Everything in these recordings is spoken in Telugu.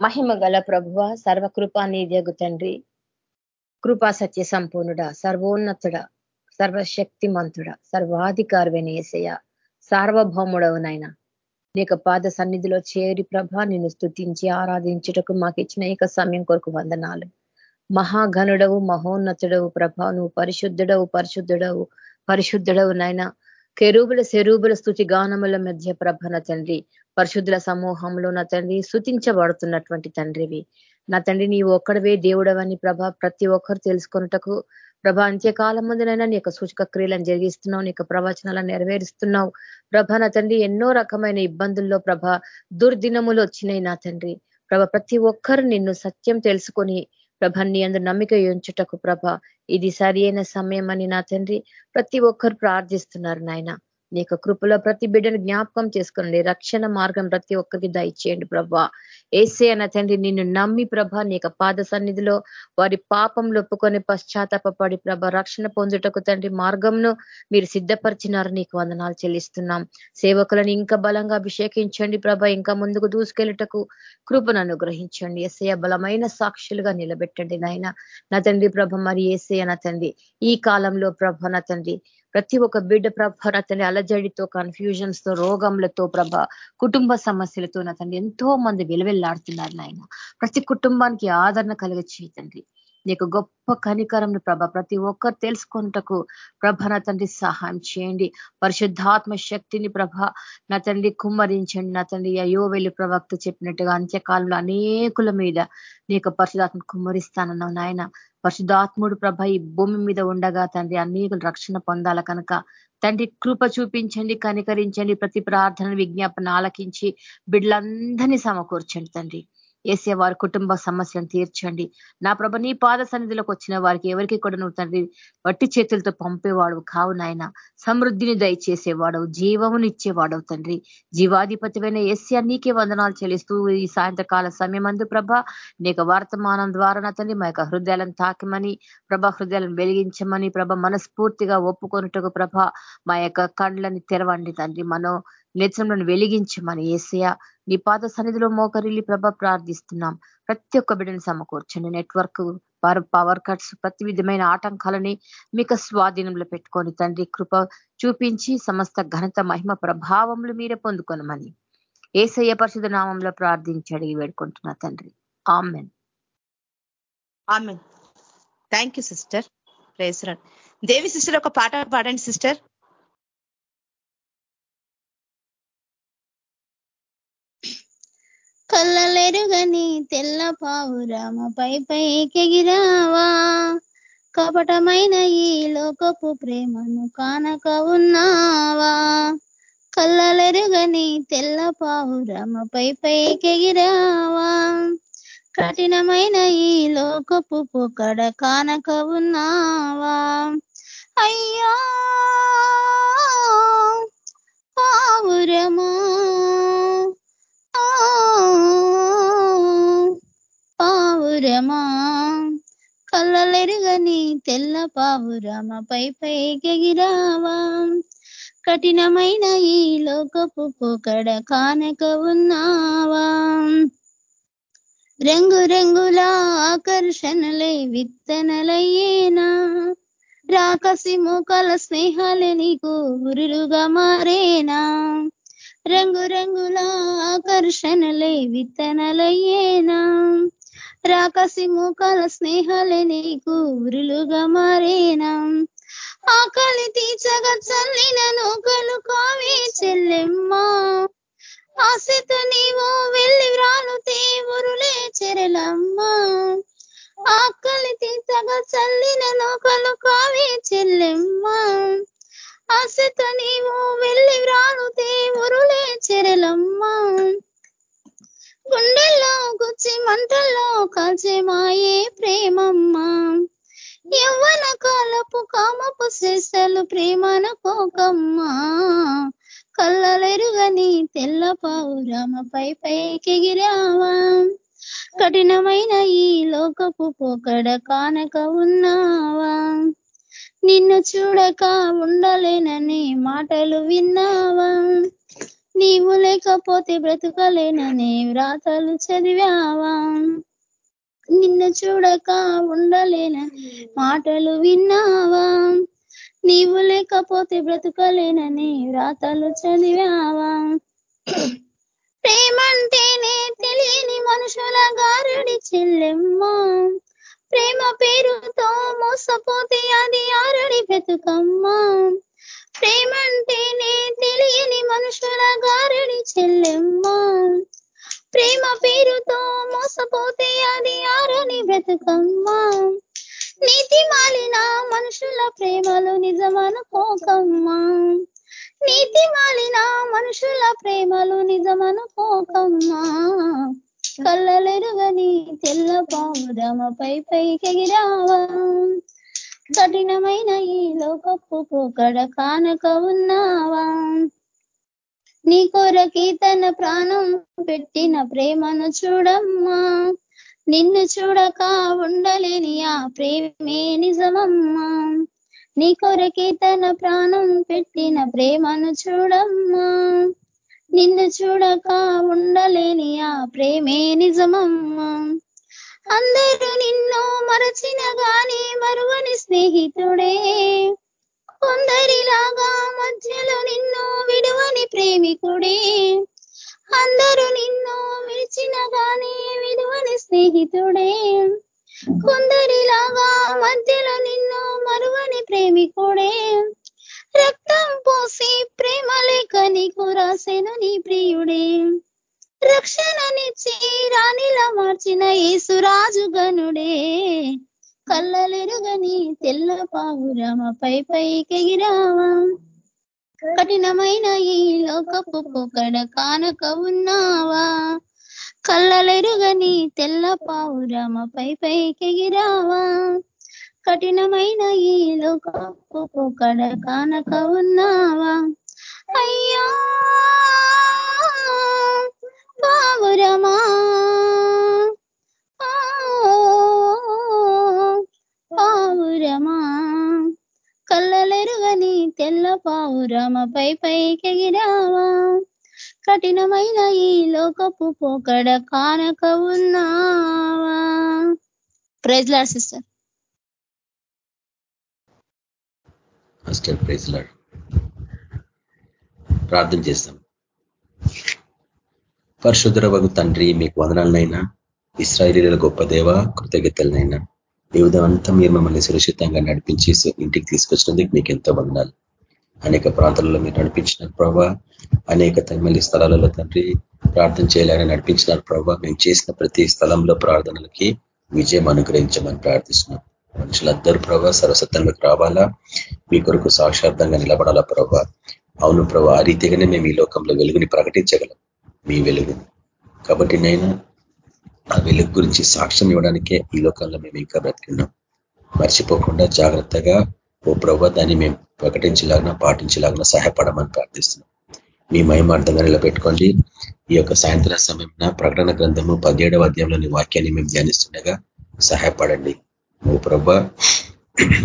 మహిమ గల ప్రభువ సర్వకృపా నీదగు తండ్రి. కృపా సత్య సంపూర్ణుడ సర్వోన్నతుడ సర్వశక్తిమంతుడ సర్వాధికారమైన ఏసయ సార్వభౌముడవునైన నీకు పాద సన్నిధిలో చేరి ప్రభ నిన్ను స్థుతించి ఆరాధించుటకు మాకు ఇచ్చిన ఏక సమయం కొరకు వందనాలు. మహాఘనుడవు మహోన్నతుడవు ప్రభ నువ్వు పరిశుద్ధుడవు పరిశుద్ధుడవు పరిశుద్ధుడవు నాయన. కెరూబుల శరూబుల స్థుతి గానముల మధ్య ప్రభన తండ్రి. పరిశుద్ధుల సమూహంలో నా తండ్రి సుతించబడుతున్నటువంటి తండ్రివి. నా తండ్రి నీవు ఒక్కడవే దేవుడవని ప్రభ ప్రతి ఒక్కరు తెలుసుకున్నటకు ప్రభ అంత్యకాలం ముందునైనా నీ యొక్క సూచక క్రియలను జరిగిస్తున్నావు నీ ప్రవచనాలను నెరవేరుస్తున్నావు. ప్రభ నా తండ్రి ఎన్నో రకమైన ఇబ్బందుల్లో ప్రభ దుర్దినములు వచ్చినాయి నా తండ్రి. ప్రభ ప్రతి ఒక్కరు నిన్ను సత్యం తెలుసుకొని ప్రభ నీ అందరు నమ్మిక ఉంచుటకు ప్రభ ఇది సరి సమయం అని నా తండ్రి ప్రతి ఒక్కరు ప్రార్థిస్తున్నారు నాయన. నీ యొక్క కృపలో ప్రతి బిడ్డను జ్ఞాపకం చేసుకోండి రక్షణ మార్గం ప్రతి ఒక్కరికి దయచేయండి ప్రభా. ఏసే అన్న తండ్రి నిన్ను నమ్మి ప్రభ నీ పాద సన్నిధిలో వారి పాపంలో ఒప్పుకొని పశ్చాత్తాపడి ప్రభ రక్షణ పొందుటకు తండ్రి మార్గంను మీరు సిద్ధపరిచినారు నీకు వందనాలు చెల్లిస్తున్నాం. సేవకులను ఇంకా బలంగా అభిషేకించండి ప్రభ. ఇంకా ముందుకు దూసుకెళ్ళటకు కృపను అనుగ్రహించండి. ఎస్ఐ బలమైన సాక్షులుగా నిలబెట్టండి నాయన. నా తండ్రి ప్రభ మరి ఏసే నా తండ్రి ఈ కాలంలో ప్రభ నా తండ్రి ప్రతి ఒక్క బిడ్డ ప్రభ అతని అలజడితో కన్ఫ్యూజన్స్తో రోగంలతో ప్రభ కుటుంబ సమస్యలతో నా తండ్రి ఎంతో మంది విలువెల్లాడుతున్నారు నాయన. ప్రతి కుటుంబానికి ఆదరణ కలిగ తండ్రి. నీకు గొప్ప కనికరంను ప్రభ ప్రతి ఒక్కరు తెలుసుకుంటకు ప్రభ నా తండ్రి సహాయం చేయండి. పరిశుద్ధాత్మ శక్తిని ప్రభ నా తండ్రి కుమ్మరించండి. నా తండ్రి వెళ్ళి ప్రవక్త చెప్పినట్టుగా అంత్యకాలంలో అనేకుల మీద నీకు పరిశుధాత్మ కుమ్మరిస్తానన్నావు నాయన. పరిశుధాత్ముడు ప్రభ ఈ భూమి మీద ఉండగా తండ్రి అనేకులు రక్షణ పొందాల కనుక. తండ్రి కృప చూపించండి కనికరించండి ప్రతి ప్రార్థన విజ్ఞాపన ఆలకించి బిడ్డలందరినీ సమకూర్చండి తండ్రి. ఏసే వారి కుటుంబ సమస్యను తీర్చండి. నా ప్రభ నీ పాద సన్నిధిలోకి వచ్చిన వారికి ఎవరికి కూడా నువ్వు తండ్రి వట్టి చేతులతో పంపేవాడు కావు నాయన. సమృద్ధిని దయచేసేవాడవు జీవమునిచ్చేవాడవు తండ్రి. జీవాధిపతివైన ఎస్య నీకే వందనాలు చెల్లిస్తూ ఈ సాయంత్రకాల సమయం అందు ప్రభ నీకు వర్తమానం ద్వారా నా తండ్రి మా యొక్క హృదయాలను తాకమని ప్రభ హృదయాలను వెలిగించమని ప్రభ మనస్ఫూర్తిగా ఒప్పుకొనుటకు ప్రభ మా యొక్క కండ్లని తెరవండి తండ్రి. మనో నేత్రంలో వెలిగించమని ఏసయ నీ పాద సన్నిధిలో మోకరిల్లి ప్రభ ప్రార్థిస్తున్నాం. ప్రతి ఒక్క బిడ్డను సమకూర్చండి. నెట్వర్క్ పవర్ కట్స్ ప్రతి విధమైన ఆటంకాలని మీకు స్వాధీనంలో పెట్టుకొని తండ్రి కృప చూపించి సమస్త ఘనత మహిమ ప్రభావములు మీరే పొందుకొనమని ఏసయ్య పరిశుధ నామంలో ప్రార్థించడి వేడుకుంటున్నా తండ్రి. Amen amen thank you sister ప్రేసరాన్ Devi sister ఒక పాట పాడండి సిస్టర్ కళ్ళలెరుగని తెల్ల పావురామపై పైకెగిరావా? కపటమైన ఈ లోకపు ప్రేమను కానక ఉన్నావా? కళ్ళలెరుగని తెల్ల పావురామపై పైకెగిరావా? కఠినమైన ఈ లోకపు పొకడ కానక ఉన్నావా? అయ్యా! పావురమా? పావురమా? కళ్ళలెరుగని తెల్ల పావురమపై పైకెగిరావా కఠినమైన ఈ లోకపు పొకడ కానక ఉన్నావా? రంగు రంగుల ఆకర్షణలై విత్తనలయ్యేనా? రాకసి మూకల స్నేహాలే నీకు గురులుగా మారేనా? రంగు రంగుల ఆకర్షణలే విత్తనలయ్యేనా? రాకసి మూకల స్నేహాలే నీకు ఉరులుగా మారేనా? ఆకలి తీర్చగా చల్లిన నూకలు కావే చెల్లెమ్మా. ఆశతో నీవు వెళ్ళి వ్రాలు తేవురులే చెరలమ్మా. ఆకలి తీర్చగా చల్లిన నూకలు కావే చెల్లెమ్మా. ఆశతో నీవు వెళ్ళి వ్రాను దేవురులే చెరలమ్మా. గుండెల్లో గుచ్చి మంటల్లో కాల్చే మాయే ప్రేమమ్మా. యవ్వన కాలపు కామపు శ్రేష్టలు ప్రేమన కోకమ్మా. కళ్ళలెరుగని తెల్ల పావురామపై పైకెగిరావా కఠినమైన ఈ లోకపు పోకడ కానక ఉన్నావా? నిన్ను చూడక ఉండలేనని మాటలు విన్నావా? నీవు లేకపోతే బ్రతకలేనని వ్రాతలు చదివావా? నిన్ను చూడక ఉండలేనని మాటలు విన్నావా? నీవు లేకపోతే బ్రతుకలేనని వ్రాతలు చదివావా? ప్రేమంటేనే తెలియని మనుషుల గారుడి చెల్లెమ్మ. ప్రేమ పేరుతో మోసపోతే అది ఆరడి ప్రేమ తినే తెలియని మనుషుల గారడి చెల్లెమ్మ. ప్రేమ పేరుతో మోసపోతే అది ఆరని బ్రతుకమ్మా. నీతి మాలిన మనుషుల ప్రేమలు నిజమనుకోకమ్మా. నీతి మాలిన మనుషుల ప్రేమలు నిజమనుకోకమ్మా. కళ్ళలెరుగని తెల్ల పావురమపై పైకెగిరావా కఠినమైన ఈ లోకపు పోకడ కానక ఉన్నావా? నీ కొరకి తన ప్రాణం పెట్టిన ప్రేమను చూడమ్మా. నిన్ను చూడక ఉండలేని ఆ ప్రేమే నిజమమ్మా. నీ కొరకి తన ప్రాణం పెట్టిన ప్రేమను చూడమ్మా. నిన్ను చూడక ఉండలేని ఆ ప్రేమే నిజమమ్మా. అందరూ నిన్ను మరచిన గాని మరువని స్నేహితుడే. కొందరిలాగా మధ్యలో నిన్ను విడువని ప్రేమికుడే. అందరూ నిన్ను విడిచిన గాని విడువని స్నేహితుడే. కొందరిలాగా మధ్యలో నిన్ను మరువని ప్రేమికుడే. రక్తం పోసి ప్రేమ లేక నీకు రాసేను నీ ప్రియుడే. రక్షణనిచ్చి రాణిలా మార్చిన ఏసురాజు గనుడే. కళ్ళలెరుగని తెల్ల పావురమపై పైకెగిరావా కఠినమైన ఈ లోకపు పొకడ కానక ఉన్నావా? కళ్ళలెరుగని తెల్ల పావురమపై పైకెగిరావా కఠినమైన ఈ లోకపు కడ కానక ఉన్నావా? అయ్యా పావురమా? పావురమా? కళ్ళలెరుగని తెల్ల పావురమపై పైకెగిరావా కఠినమైన ఈ లోకపు పోకడ కానక ఉన్నావా? Praise lord sister. Master praise lord. ప్రార్థన చేస్తాం. పరశుధరవగు తండ్రి మీకు వదనాలనైనా ఇస్రాయలీల గొప్ప దేవ కృతజ్ఞతలనైనా ఈ ఉదయం అంతా మీరు మమ్మల్ని సురక్షితంగా నడిపించి ఇంటికి తీసుకొచ్చినందుకు మీకు ఎంతో వందనాలు. అనేక ప్రాంతాలలో మీరు నడిపించినారు ప్రభా. అనేక తమిళ స్థలాలలో తండ్రి ప్రార్థన చేయాలని నడిపించినారు ప్రభావ మేము చేసిన ప్రతి స్థలంలో ప్రార్థనలకి విజయం అనుగ్రహించమని ప్రార్థిస్తున్నాం. మనుషులందరూ ప్రభా సరస్వతంలోకి రావాలా? మీ కొరకు సాక్షార్థంగా నిలబడాలా ప్రభా? అవును ప్రభా ఆ రీతిగానే మేము ఈ లోకంలో వెలుగుని ప్రకటించగలం. మీ వెలుగుని కాబట్టి నేను ఆ వెలుగు గురించి సాక్ష్యం ఇవ్వడానికే ఈ లోకంలో మేము ఇంకా బ్రతికున్నాం. మర్చిపోకుండా జాగ్రత్తగా ఓ ప్రభావ దాన్ని మేము ప్రకటించలాగిన పాటించలాగిన సహాయపడమని ప్రార్థిస్తున్నాం. మీ మహిమార్థంగా నిలబెట్టుకోండి. ఈ యొక్క సాయంత్రం సమయం ప్రకటన గ్రంథము పదిహేడవ అధ్యాయంలోని వాక్యాన్ని మేము ధ్యానిస్తుండగా సహాయపడండి. ఓ ప్రభ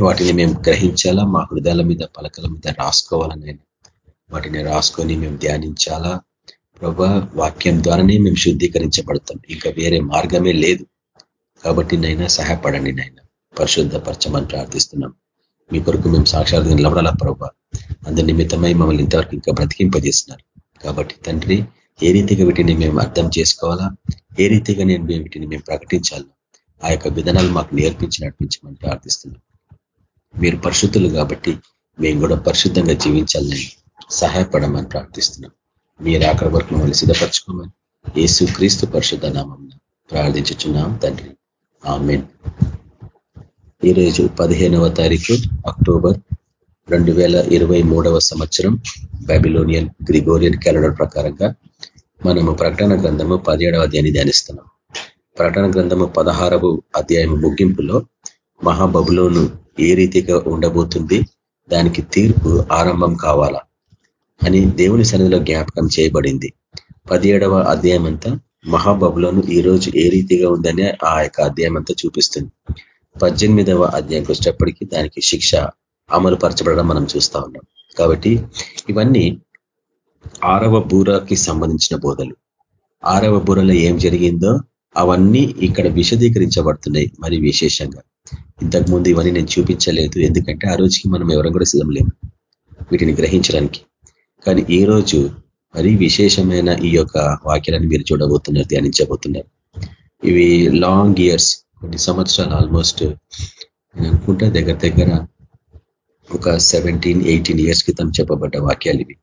వాటిని మేము గ్రహించాలా? మా హృదయాల మీద పలకల మీద రాసుకోవాలని వాటిని రాసుకొని మేము ధ్యానించాలా? ప్రభా వాక్యం ద్వారానే మేము శుద్ధీకరించబడతాం. ఇంకా వేరే మార్గమే లేదు. కాబట్టి నైనా సహాయపడండి నాయన. పరిశుద్ధపరచమని ప్రార్థిస్తున్నాం. మీ కొరకు మేము సాక్షాత్గా నిలబడాలా ప్రభా? అందు నిమిత్తమై మమ్మల్ని ఇంతవరకు ఇంకా బ్రతికింపజేస్తున్నారు కాబట్టి తండ్రి ఏ రీతిగా వీటిని మేము అర్థం చేసుకోవాలా? ఏ రీతిగా నేను వీటిని మేము ప్రకటించాలి? ఆ యొక్క విధానాలు మాకు నేర్పించి నడిపించమని ప్రార్థిస్తున్నాం. మీరు పరిశుద్ధులు కాబట్టి మేము కూడా పరిశుద్ధంగా జీవించాలని సహాయపడమని ప్రార్థిస్తున్నాం. మీరు అక్కడ వరకు మమ్మల్ని సిద్ధపరచుకోమని యేసు క్రీస్తు పరిశుద్ధ నామం ప్రార్థించుచున్నాం తండ్రి. ఆమెన్. ఈరోజు పదిహేనవ తారీఖు అక్టోబర్ రెండు వేల ఇరవై మూడవ సంవత్సరం బైబిలోనియన్ గ్రిగోరియన్ క్యాలెండర్ ప్రకారంగా మనము ప్రకటన గ్రంథము పదిహేడవ అధ్యాయాన్ని ధ్యానిస్తున్నాం. ప్రకటన గ్రంథము పదహారవ అధ్యాయం ముగింపులో మహాబబులోను ఏ రీతిగా ఉండబోతుంది? దానికి తీర్పు ఆరంభం కావాలా? అని దేవుని సన్నిధిలో జ్ఞాపకం చేయబడింది. పదిహేడవ అధ్యాయం అంతా మహాబబులోను ఈ రోజు ఏ రీతిగా ఉందని ఆ యొక్క అధ్యాయం అంతా చూపిస్తుంది. పద్దెనిమిదవ అధ్యాయంకి వచ్చేటప్పటికీ దానికి శిక్ష అమలు పరచబడడం మనం చూస్తా ఉన్నాం. కాబట్టి ఇవన్నీ ఆరవ బూరకి సంబంధించిన బోధలు. ఆరవ బూరలో ఏం జరిగిందో అవన్నీ ఇక్కడ విశదీకరించబడుతున్నాయి మరి విశేషంగా. ఇంతకుముందు ఇవన్నీ నేను చూపించలేదు ఎందుకంటే ఆ రోజుకి మనం ఎవరం కూడా సిద్ధం లేము వీటిని గ్రహించడానికి. కానీ ఈ రోజు మరి విశేషమైన ఈ యొక్క వాక్యాలను మీరు చూడబోతున్నారు ధ్యానించబోతున్నారు. ఇవి లాంగ్ ఇయర్స్ కొన్ని సంవత్సరాలు ఆల్మోస్ట్ నేను అనుకుంటా దగ్గర దగ్గర ఒక సెవెంటీన్ ఎయిటీన్ ఇయర్స్ క్రితం చెప్పబడ్డ వాక్యాలు ఇవి.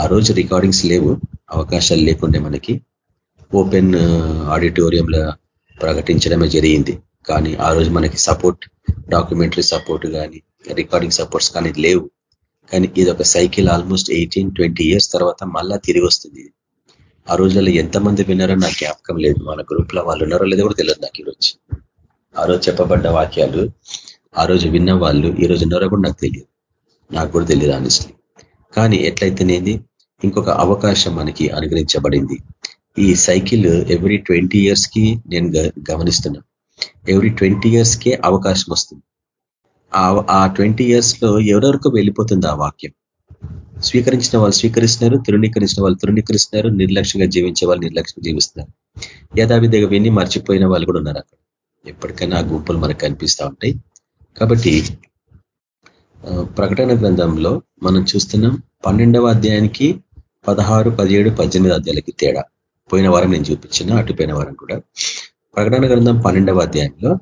ఆ రోజు రికార్డింగ్స్ లేవు అవకాశాలు లేకుండే మనకి. ఓపెన్ ఆడిటోరియంలో ప్రకటించడమే జరిగింది. కానీ ఆ రోజు మనకి సపోర్ట్ డాక్యుమెంటరీ సపోర్ట్ కానీ రికార్డింగ్ సపోర్ట్స్ కానీ లేవు. కానీ ఇది ఒక cycle almost eighteen twenty years తర్వాత మళ్ళా తిరిగి వస్తుంది. ఆ రోజుల్లో ఎంతమంది విన్నారో నాకు జ్ఞాపకం లేదు. మన గ్రూప్లో వాళ్ళు ఉన్నారో లేదో కూడా తెలియదు నాకు ఈరోజు. ఆ రోజు చెప్పబడ్డ వాక్యాలు ఆ రోజు విన్న వాళ్ళు ఈ రోజు ఉన్నారో కూడా నాకు తెలియదు. నాకు కూడా తెలియదు ఆనెస్ట్లీ కానీ ఎట్లయితేనేది ఇంకొక అవకాశం మనకి అనుగ్రహించబడింది. ఈ సైకిల్ ఎవ్రీ ట్వంటీ ఇయర్స్కి నేను గమనిస్తున్నా. ఎవ్రీ ట్వంటీ ఇయర్స్కే అవకాశం వస్తుంది. ఆ ట్వంటీ ఇయర్స్లో ఎవరెవరికో వెళ్ళిపోతుంది ఆ వాక్యం. స్వీకరించిన వాళ్ళు స్వీకరిస్తున్నారు తృణీకరించిన వాళ్ళు తృణీకరిస్తున్నారు నిర్లక్ష్యంగా జీవించే వాళ్ళు నిర్లక్ష్యంగా జీవిస్తున్నారు. యథావిధిగా విని మర్చిపోయిన వాళ్ళు కూడా ఉన్నారు అక్కడ. ఎప్పటికైనా ఆ గుంపులు మనకు కనిపిస్తూ ఉంటాయి. కాబట్టి ప్రకటన గ్రంథంలో మనం చూస్తున్నాం పన్నెండవ అధ్యాయానికి పదహారు పదిహేడు పద్దెనిమిది అధ్యాయులకి తేడా. పోయిన వారం నేను చూపించిన అటుపోయిన వారం కూడా. ప్రకటన గ్రంథం పన్నెండవ అధ్యాయంలో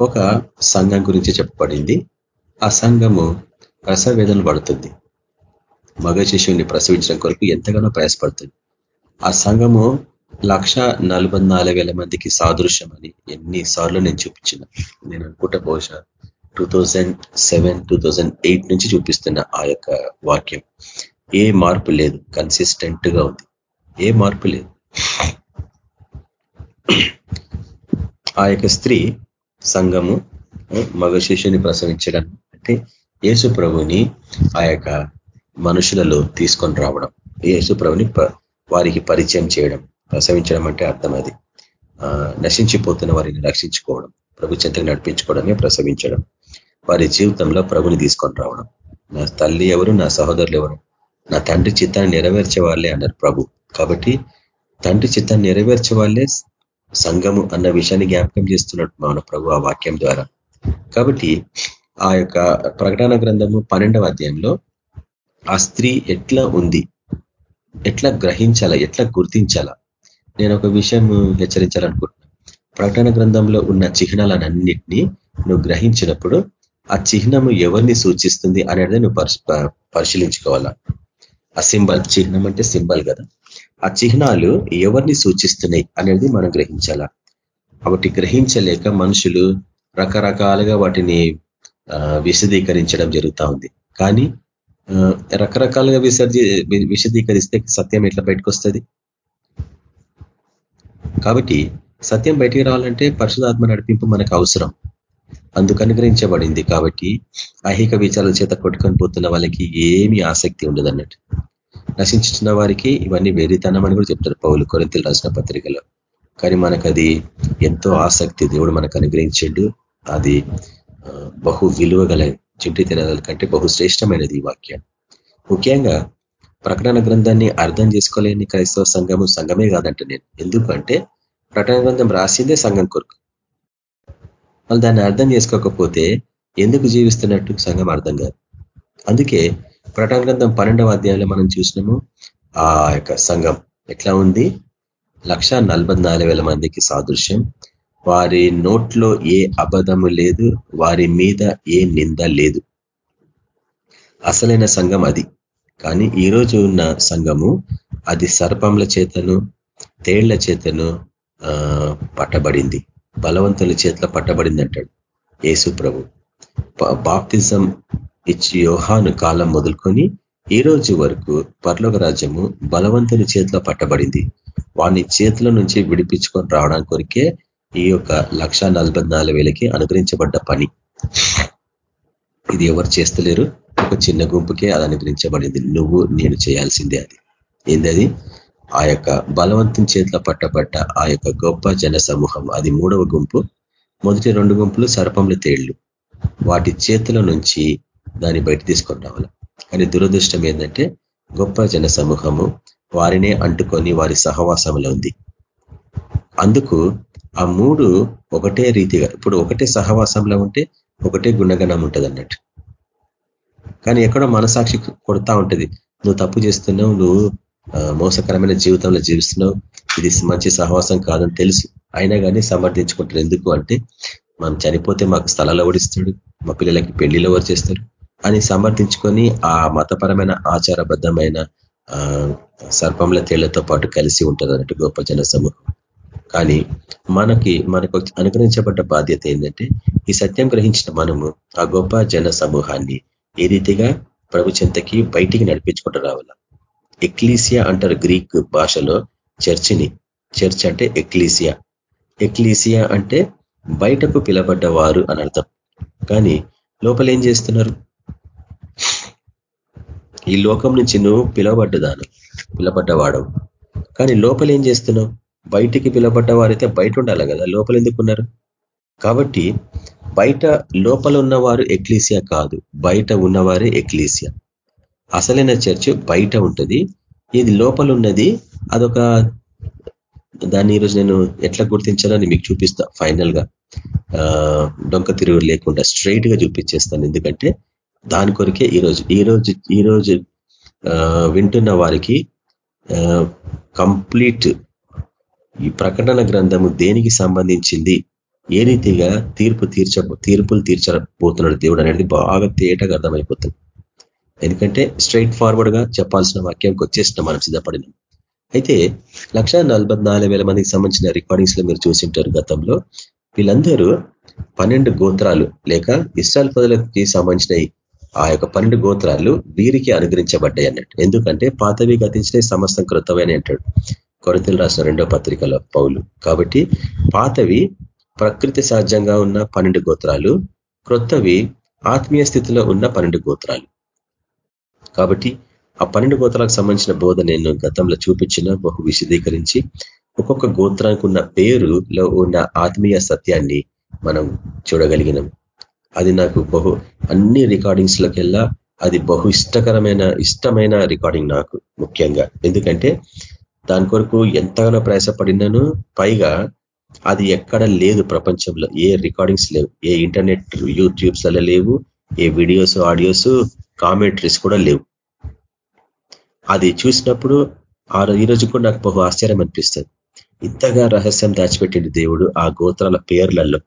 ఒక సంఘం గురించి చెప్పబడింది. ఆ సంఘము ప్రసవేదనలు పడుతుంది. మగ శిశువుని ప్రసవించడం కొరకు ఎంతగానో ప్రయాసపడుతుంది. ఆ సంఘము లక్ష మందికి సాదృశ్యం అని ఎన్నిసార్లు నేను చూపించిన. నేను అనుకుంటా బహుశా two thousand seven two thousand eight నుంచి చూపిస్తున్న ఆ యొక్క వాక్యం. ఏ మార్పు లేదు. కన్సిస్టెంట్గా ఉంది. ఏ మార్పు లేదు. ఆ యొక్క స్త్రీ సంఘము మగ శిష్యుని ప్రసవించడం అంటే యేసు ప్రభుని ఆ యొక్క మనుషులలో తీసుకొని రావడం. యేసు ప్రభుని వారికి పరిచయం చేయడం ప్రసవించడం అంటే అర్థం అది. నశించిపోతున్న వారిని రక్షించుకోవడం ప్రభు చెంతకు నడిపించుకోవడమే ప్రసవించడం వారి జీవితంలో ప్రభుని తీసుకొని రావడం. నా తల్లి ఎవరు నా సహోదరులు ఎవరు? నా తండ్రి చిత్తాన్ని నెరవేర్చే వాళ్ళే అన్నారు ప్రభు. కాబట్టి తండ్రి చిత్తాన్ని నెరవేర్చే వాళ్ళే సంఘము అన్న విషయాన్ని జ్ఞాపకం చేస్తున్నట్టు మన ప్రభు ఆ వాక్యం ద్వారా. కాబట్టి ఆ యొక్క ప్రకటన గ్రంథము పన్నెండవ అధ్యాయంలో ఆ స్త్రీ ఎట్లా ఉంది? ఎట్లా గ్రహించాలా? ఎట్లా గుర్తించాలా? నేను ఒక విషయం హెచ్చరించాలనుకుంటున్నా. ప్రకటన గ్రంథంలో ఉన్న చిహ్నాలన్నింటినీ నువ్వు గ్రహించినప్పుడు ఆ చిహ్నము ఎవరిని సూచిస్తుంది అనేది నువ్వు పరిశీలించుకోవాలా? ఆ సింబల్ చిహ్నం అంటే సింబల్ కదా. ఆ చిహ్నాలు ఎవరిని సూచిస్తున్నాయి అనేది మనం గ్రహించాలా? కాబట్టి గ్రహించలేక మనుషులు రకరకాలుగా వాటిని విశదీకరించడం జరుగుతూ ఉంది. కానీ రకరకాలుగా విసర్జి విశదీకరిస్తే సత్యం ఎట్లా బయటకు వస్తుంది కాబట్టి సత్యం బయటికి రావాలంటే పరిశుధాత్మ నడిపింపు మనకు అవసరం. అందుకు అనుగ్రహించబడింది. కాబట్టి ఐహిక విచారాల చేత కొట్టుకొని పోతున్న వాళ్ళకి ఏమీ ఆసక్తి ఉండదు అన్నట్టు నశించుతున్న వారికి ఇవన్నీ వెరితనం అని కూడా చెప్తారు పౌలు కొరింతలు రాసిన పత్రికలో. కానీ మనకు అది ఎంతో ఆసక్తి దేవుడు మనకు అనుగ్రహించండు. అది బహు విలువ గల చింటి తినగల కంటే బహు శ్రేష్టమైనది ఈ వాక్యం. ముఖ్యంగా ప్రకటన గ్రంథాన్ని అర్థం చేసుకోలేని క్రైస్తవ సంఘము సంఘమే కాదంట నేను. ఎందుకంటే ప్రకటన గ్రంథం రాసిందే సంఘం కొరకు. వాళ్ళు దాన్ని అర్థం చేసుకోకపోతే ఎందుకు జీవిస్తున్నట్టు సంఘం అర్థం కాదు. అందుకే ప్రకటన గ్రంథం పన్నెండవ అధ్యాయంలో మనం చూసినాము ఆ యొక్క సంఘం ఎట్లా ఉంది? లక్ష మందికి సాదృశ్యం. వారి నోట్లో ఏ అబద్ధము లేదు వారి మీద ఏ నింద లేదు. అసలైన సంఘం అది. కానీ ఈ రోజు ఉన్న సంఘము అది సర్పంల చేతను తేళ్ళ చేతను పట్టబడింది. బలవంతుల చేతిలో పట్టబడింది అంటాడు యేసు ప్రభు బాప్తిజం ఇచ్చి యోహాను కాలం మొదలుకొని ఈ రోజు వరకు పర్లోక రాజ్యము బలవంతుని చేతిలో పట్టబడింది. వాడిని చేతుల నుంచి విడిపించుకొని రావడానికి కొరికే ఈ యొక్క లక్ష వేలకి అనుగ్రహించబడ్డ పని. ఇది ఎవరు చేస్తలేరు? ఒక చిన్న గుంపుకే అది అనుగ్రహించబడింది. నువ్వు నేను చేయాల్సిందే అది. ఏందది ఆ యొక్క బలవంతుని చేతిలో పట్టబడ్డ ఆ యొక్క గొప్ప జన సమూహం అది మూడవ గుంపు. మొదటి రెండు గుంపులు సర్పంల తేళ్ళు. వాటి చేతుల నుంచి దాన్ని బయట తీసుకొని రావాలి కానీ దురదృష్టం ఏంటంటే గొప్ప జన సమూహము వారినే అంటుకొని వారి సహవాసంలో ఉంది. అందుకు ఆ మూడు ఒకటే రీతిగా ఇప్పుడు ఒకటే సహవాసంలో ఉంటే ఒకటే గుణగణం ఉంటుంది అన్నట్టు కానీ ఎక్కడో మనసాక్షి కొడతా ఉంటుంది నువ్వు తప్పు చేస్తున్నావు నువ్వు మోసకరమైన జీవితంలో జీవిస్తున్నావు ఇది మంచి సహవాసం కాదని తెలుసు. అయినా కానీ సమర్థించుకుంటారు. ఎందుకు అంటే మనం చనిపోతే మాకు స్థలాలు ఓడిస్తాడు మా పిల్లలకి పెళ్ళిలో ఎవరు చేస్తారు? అని సమర్థించుకొని ఆ మతపరమైన ఆచారబద్ధమైన సర్పంల తేళ్ళతో పాటు కలిసి ఉంటుంది అన్నట్టు గొప్ప జన సమూహం. కానీ మనకి మనకు అనుగ్రహించబడ్డ బాధ్యత ఏంటంటే ఈ సత్యం గ్రహించిన మనము ఆ గొప్ప జన సమూహాన్ని ఏ రీతిగా ప్రభు చెంతకి బయటికి నడిపించుకుంటూ రావాల. ఎక్లీసియా అంటారు గ్రీక్ భాషలో చర్చిని. చర్చ్ అంటే ఎక్లీసియా. ఎక్లీసియా అంటే బయటకు పిలబడ్డవారు అని అర్థం. కానీ లోపల ఏం చేస్తున్నారు? ఈ లోకం నుంచి నువ్వు పిలవబడ్డదాను పిలబడ్డవాడు కానీ లోపల ఏం చేస్తున్నావు? బయటికి పిలబడ్డ వారైతే బయట ఉండాలి కదా లోపల ఎందుకున్నారు కాబట్టి బయట లోపల ఉన్నవారు ఎక్లీసియా కాదు బయట ఉన్నవారే ఎక్లీసియా. అసలైన చర్చ్ బయట ఉంటుంది ఇది లోపల ఉన్నది అదొక దాన్ని ఈరోజు నేను ఎట్లా గుర్తించాలని మీకు చూపిస్తా ఫైనల్గా డొంక తిరుగు లేకుండా స్ట్రైట్గా చూపించేస్తాను ఎందుకంటే దాని కొరికే ఈరోజు ఈరోజు ఈరోజు వింటున్న వారికి కంప్లీట్ ఈ ప్రకటన గ్రంథము దేనికి సంబంధించింది? ఏ రీతిగా తీర్పు తీర్చ తీర్పులు తీర్చబోతున్నాడు దేవుడు అనేది బాగా తేటగా అర్థమైపోతుంది. ఎందుకంటే స్ట్రైట్ ఫార్వర్డ్గా చెప్పాల్సిన వాక్యానికి వచ్చేసిన మనం సిద్ధపడినాం. అయితే లక్ష మందికి సంబంధించిన రికార్డింగ్స్లో మీరు చూసింటారు గతంలో వీళ్ళందరూ పన్నెండు గోత్రాలు లేక ఇస్రాల్ పదలకి సంబంధించిన ఆ యొక్క పన్నెండు గోత్రాలు వీరికి అనుగ్రహించబడ్డాయి అన్నట్టు. ఎందుకంటే పాతవి గతించిన సమస్తం కృతమైన అంటాడు. కొరతలు రాసిన రెండో పత్రికలో పౌలు. కాబట్టి పాతవి ప్రకృతి సహజంగా ఉన్న పన్నెండు గోత్రాలు క్రొత్తవి ఆత్మీయ స్థితిలో ఉన్న పన్నెండు గోత్రాలు. కాబట్టి ఆ పన్నెండు గోత్రాలకు సంబంధించిన బోధ నేను గతంలో చూపించిన బహు విశదీకరించి ఒక్కొక్క గోత్రానికి ఉన్న పేరులో ఉన్న ఆత్మీయ సత్యాన్ని మనం చూడగలిగినాం. అది నాకు బహు అన్ని రికార్డింగ్స్లకెల్లా అది బహు ఇష్టకరమైన ఇష్టమైన రికార్డింగ్ నాకు ముఖ్యంగా. ఎందుకంటే దాని కొరకు ఎంతగానో ప్రయాసపడినాను పైగా అది ఎక్కడ లేదు ప్రపంచంలో. ఏ రికార్డింగ్స్ లేవు. ఏ ఇంటర్నెట్ యూట్యూబ్స్లలో లేవు. ఏ వీడియోస్ ఆడియోస్ కామెంటరీస్ కూడా లేవు. అది చూసినప్పుడు ఆ రోజు కూడా నాకు బహు ఆశ్చర్యం అనిపిస్తుంది ఇంతగా రహస్యం దాచిపెట్టింది దేవుడు ఆ గోత్రాల పేర్లలో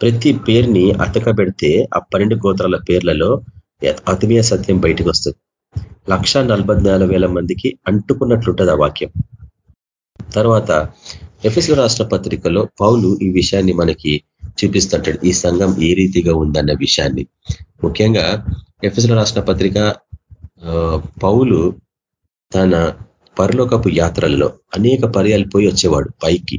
ప్రతి పేరుని అతకబెడితే ఆ పన్నెండు గోత్రాల పేర్లలో ఆత్మీయ సత్యం బయటకు వస్తుంది. లక్ష మందికి అంటుకున్నట్లుంటుంది ఆ వాక్యం. తర్వాత ఎఫ్ఎస్ల రాష్ట్ర పత్రికలో పౌలు ఈ విషయాన్ని మనకి చూపిస్తుంటాడు. ఈ సంఘం ఏ రీతిగా ఉందన్న విషయాన్ని. ముఖ్యంగా ఎఫ్ఎస్ల రాష్ట్ర పత్రిక పౌలు తన పరలోకపు యాత్రలలో అనేక పర్యాలు పోయి వచ్చేవాడు. పైకి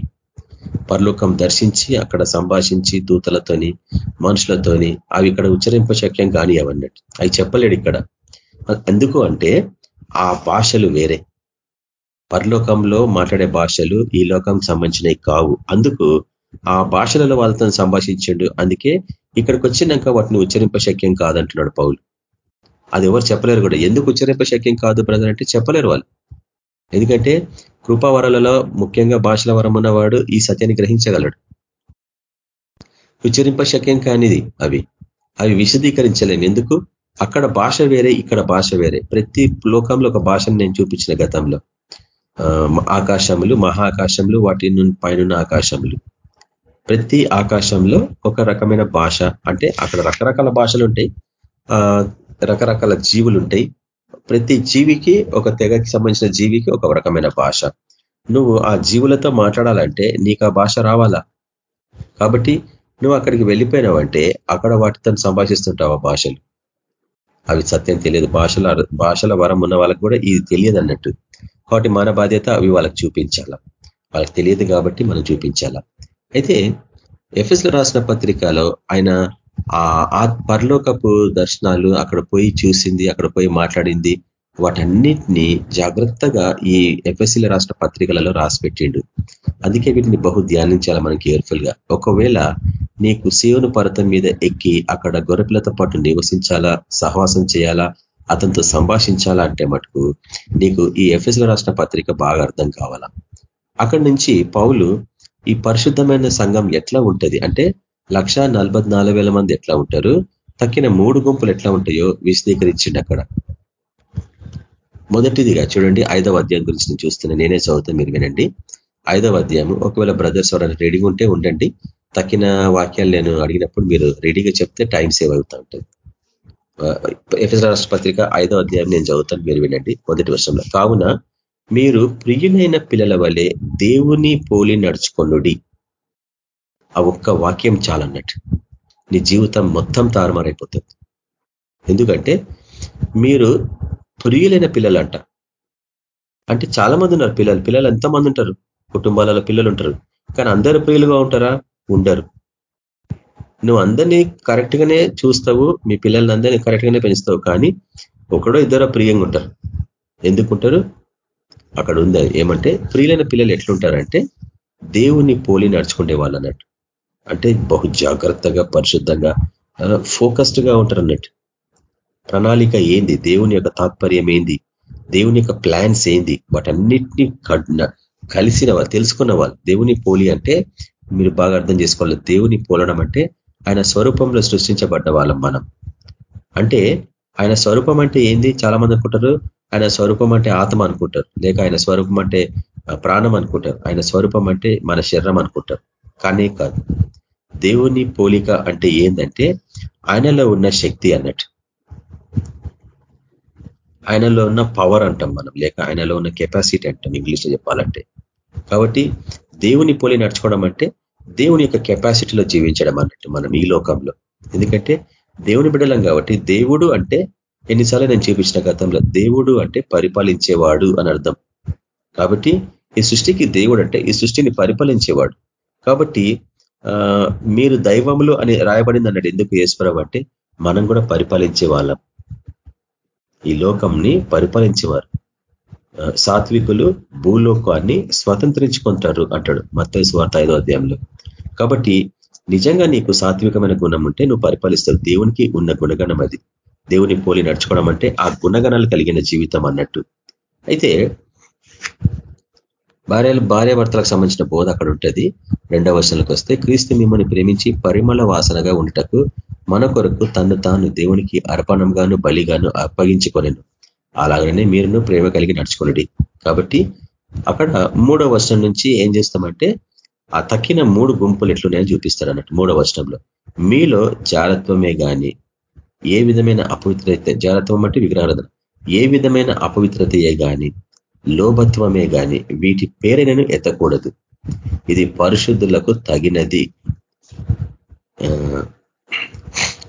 పరలోకం దర్శించి అక్కడ సంభాషించి దూతలతోని మనుషులతోని అవి ఇక్కడ ఉచ్చరింప శక్యం కాని అవన్నట్టు. అవి చెప్పలేడు ఇక్కడ. ఎందుకు అంటే ఆ భాషలు వేరే. పరలోకంలో మాట్లాడే భాషలు ఈ లోకం సంబంధించినవి కావు. అందుకు ఆ భాషలలో వాళ్ళతో సంభాషించాడు. అందుకే ఇక్కడికి వచ్చినాక వాటిని ఉచ్చరింప శక్యం కాదంటున్నాడు పౌలు. అది ఎవరు చెప్పలేరు కూడా. ఎందుకు ఉచ్చరింప శక్యం కాదు బ్రదర్ అంటే చెప్పలేరు వాళ్ళు. ఎందుకంటే కృపావరాలలో ముఖ్యంగా భాషల వరం ఉన్నవాడు ఈ సత్యాన్ని గ్రహించగలడు. ఉచ్చరింప శక్యం కానిది అవి. అవి విశదీకరించలేము ఎందుకు? అక్కడ భాష వేరే ఇక్కడ భాష వేరే. ప్రతి లోకంలో ఒక భాషను నేను చూపించిన గతంలో. ఆకాశములు మహాకాశములు వాటి పైన ఆకాశములు. ప్రతి ఆకాశంలో ఒక రకమైన భాష. అంటే అక్కడ రకరకాల భాషలు ఉంటాయి రకరకాల జీవులు ఉంటాయి ప్రతి జీవికి ఒక తెగకి సంబంధించిన జీవికి ఒక రకమైన భాష. నువ్వు ఆ జీవులతో మాట్లాడాలంటే నీకు ఆ భాష రావాలా? కాబట్టి నువ్వు అక్కడికి వెళ్ళిపోయినావంటే అక్కడ వాటితో సంభాషిస్తుంటావు ఆ భాషలు. అవి సత్యం తెలియదు. భాషల భాషల వరం ఉన్న వాళ్ళకి కూడా ఇది తెలియదు అన్నట్టు. కాబట్టి మన బాధ్యత అవి వాళ్ళకి చూపించాలా? వాళ్ళకి తెలియదు కాబట్టి మనం చూపించాలా? అయితే ఎఫ్ఎస్ రాసిన పత్రికలో ఆయన ఆ పరలోకపు దర్శనాలు అక్కడ పోయి చూసింది అక్కడ పోయి మాట్లాడింది వాటన్నిటినీ జాగ్రత్తగా ఈ ఎఫ్ఎస్సీల రాష్ట్ర పత్రికలలో రాసిపెట్టిండు. అందుకే వీటిని బహు ధ్యానించాలా మనం కేర్ఫుల్గా ఒకవేళ నీకు శివుని పర్వతం మీద ఎక్కి అక్కడ గొర్రెపిల్లతో పాటు నివసించాలా సహవాసం చేయాలా అతనితో సంభాషించాలా అంటే మటుకు నీకు ఈ ఎఫ్ఎస్ల రాసిన పత్రిక బాగా అర్థం కావాలా. అక్కడి నుంచి పౌలు ఈ పరిశుద్ధమైన సంఘం ఎట్లా ఉంటది అంటే లక్ష మంది ఎట్లా ఉంటారు? తక్కిన మూడు గుంపులు ఎట్లా ఉంటాయో విశదీకరించిండి అక్కడ. మొదటిదిగా చూడండి ఐదవ అధ్యాయం గురించి నేను చూస్తున్నా నేనే చదువుతాను మీరు వినండి. ఐదవ అధ్యాయం ఒకవేళ బ్రదర్స్ ఎవరైనా రెడీగా ఉంటే ఉండండి. తక్కిన వాక్యాలు నేను అడిగినప్పుడు మీరు రెడీగా చెప్తే టైం సేవ్ అవుతూ ఉంటుంది. ఎఫ్ఎస్ రాష్ట్ర పత్రిక ఐదవ అధ్యాయం నేను చదువుతాను మీరు వినండి. మొదటి వర్షంలో కావున మీరు ప్రియులైన పిల్లల వలె దేవుని పోలి నడుచుకొనుడి. ఆ ఒక్క వాక్యం చాలన్నట్టు. నీ జీవితం మొత్తం తారుమారైపోతుంది. ఎందుకంటే మీరు ప్రియులైన పిల్లలు అంట అంటే చాలా మంది ఉన్నారు పిల్లలు. పిల్లలు ఎంతమంది ఉంటారు? కుటుంబాలలో పిల్లలు ఉంటారు. కానీ అందరు ప్రియులుగా ఉంటారా? ఉండరు. నువ్వు అందరినీ కరెక్ట్గానే చూస్తావు. మీ పిల్లల్ని అందరినీ కరెక్ట్గానే పెంచుతావు. కానీ ఒకడో ఇద్దరు ప్రియంగా ఉంటారు. ఎందుకుంటారు? అక్కడ ఉంది ఏమంటే ప్రియులైన పిల్లలు ఎట్లుంటారంటే దేవుని పోలి నడుచుకుంటే వాళ్ళు అన్నట్టు అంటే బహు జాగ్రత్తగా పరిశుద్ధంగా ఫోకస్డ్గా ఉంటారు అన్నట్టు ప్రణాళిక ఏంది? దేవుని యొక్క తాత్పర్యం ఏంది? దేవుని యొక్క ప్లాన్స్ ఏంది? వాటన్నిటినీ కలిసిన వాళ్ళు తెలుసుకున్న వాళ్ళు. దేవుని పోలి అంటే మీరు బాగా అర్థం చేసుకోవాలి. దేవుని పోలడం అంటే ఆయన స్వరూపంలో సృష్టించబడ్డ వాళ్ళం మనం. అంటే ఆయన స్వరూపం అంటే ఏంది? చాలా మంది అనుకుంటారు ఆయన స్వరూపం అంటే ఆత్మ అనుకుంటారు. లేక ఆయన స్వరూపం అంటే ప్రాణం అనుకుంటారు. ఆయన స్వరూపం అంటే మన శరీరం అనుకుంటారు. కానీ కాదు. దేవుని పోలిక అంటే ఏంటంటే ఆయనలో ఉన్న శక్తి అన్నట్టు. ఆయనలో ఉన్న పవర్ అంటాం మనం లేక ఆయనలో ఉన్న కెపాసిటీ అంటాం ఇంగ్లీష్లో చెప్పాలంటే. కాబట్టి దేవుని పోలి నడుచుకోవడం అంటే దేవుని యొక్క కెపాసిటీలో జీవించడం అన్నట్టు మనం ఈ లోకంలో. ఎందుకంటే దేవుని బిడలం కాబట్టి దేవుడు అంటే ఎన్నిసార్లు నేను చూపించిన గతంలో దేవుడు అంటే పరిపాలించేవాడు అని అర్థం. కాబట్టి ఈ సృష్టికి దేవుడు అంటే ఈ సృష్టిని పరిపాలించేవాడు. కాబట్టి మీరు దైవములు అని రాయబడింది అన్నట్టు ఎందుకు వేసుకురావు అంటే మనం కూడా పరిపాలించే వాళ్ళం. ఈ లోకంని పరిపాలించేవారు. సాత్వికులు భూలోకాన్ని స్వతంత్రించుకుంటారు అంటాడు మత్త స్వార్థ ఐదో అధ్యాయంలో. కాబట్టి నిజంగా నీకు సాత్వికమైన గుణం ఉంటే నువ్వు పరిపాలిస్తావు. దేవునికి ఉన్న గుణగణం అది. దేవుని పోలి నడుచుకోవడం అంటే ఆ గుణగణాలు కలిగిన జీవితం అన్నట్టు. అయితే భార్యలు భార్య భర్తలకు సంబంధించిన బోధ అక్కడ ఉంటుంది. రెండవ వర్షంలోకి వస్తే క్రీస్తు మిమ్మల్ని ప్రేమించి పరిమళ వాసనగా ఉండటకు మన కొరకు తను తాను దేవునికి అర్పణంగాను బలిగాను అప్పగించుకొనను. అలాగనే మీరును ప్రేమ కలిగి నడుచుకునడి. కాబట్టి అక్కడ మూడో వర్షం నుంచి ఏం చేస్తామంటే ఆ తక్కిన మూడు గుంపులు ఎట్లున్నాయని చూపిస్తారు అన్నట్టు మూడో వర్షంలో మీలో జారత్వమే కానీ ఏ విధమైన అపవిత్రత జారత్వం అంటే విగ్రహారాధన. ఏ విధమైన అపవిత్రతయే కానీ లోభత్వమే గాని వీటి పేరైనను ఎత్తకూడదు. ఇది పరిశుద్ధులకు తగినది.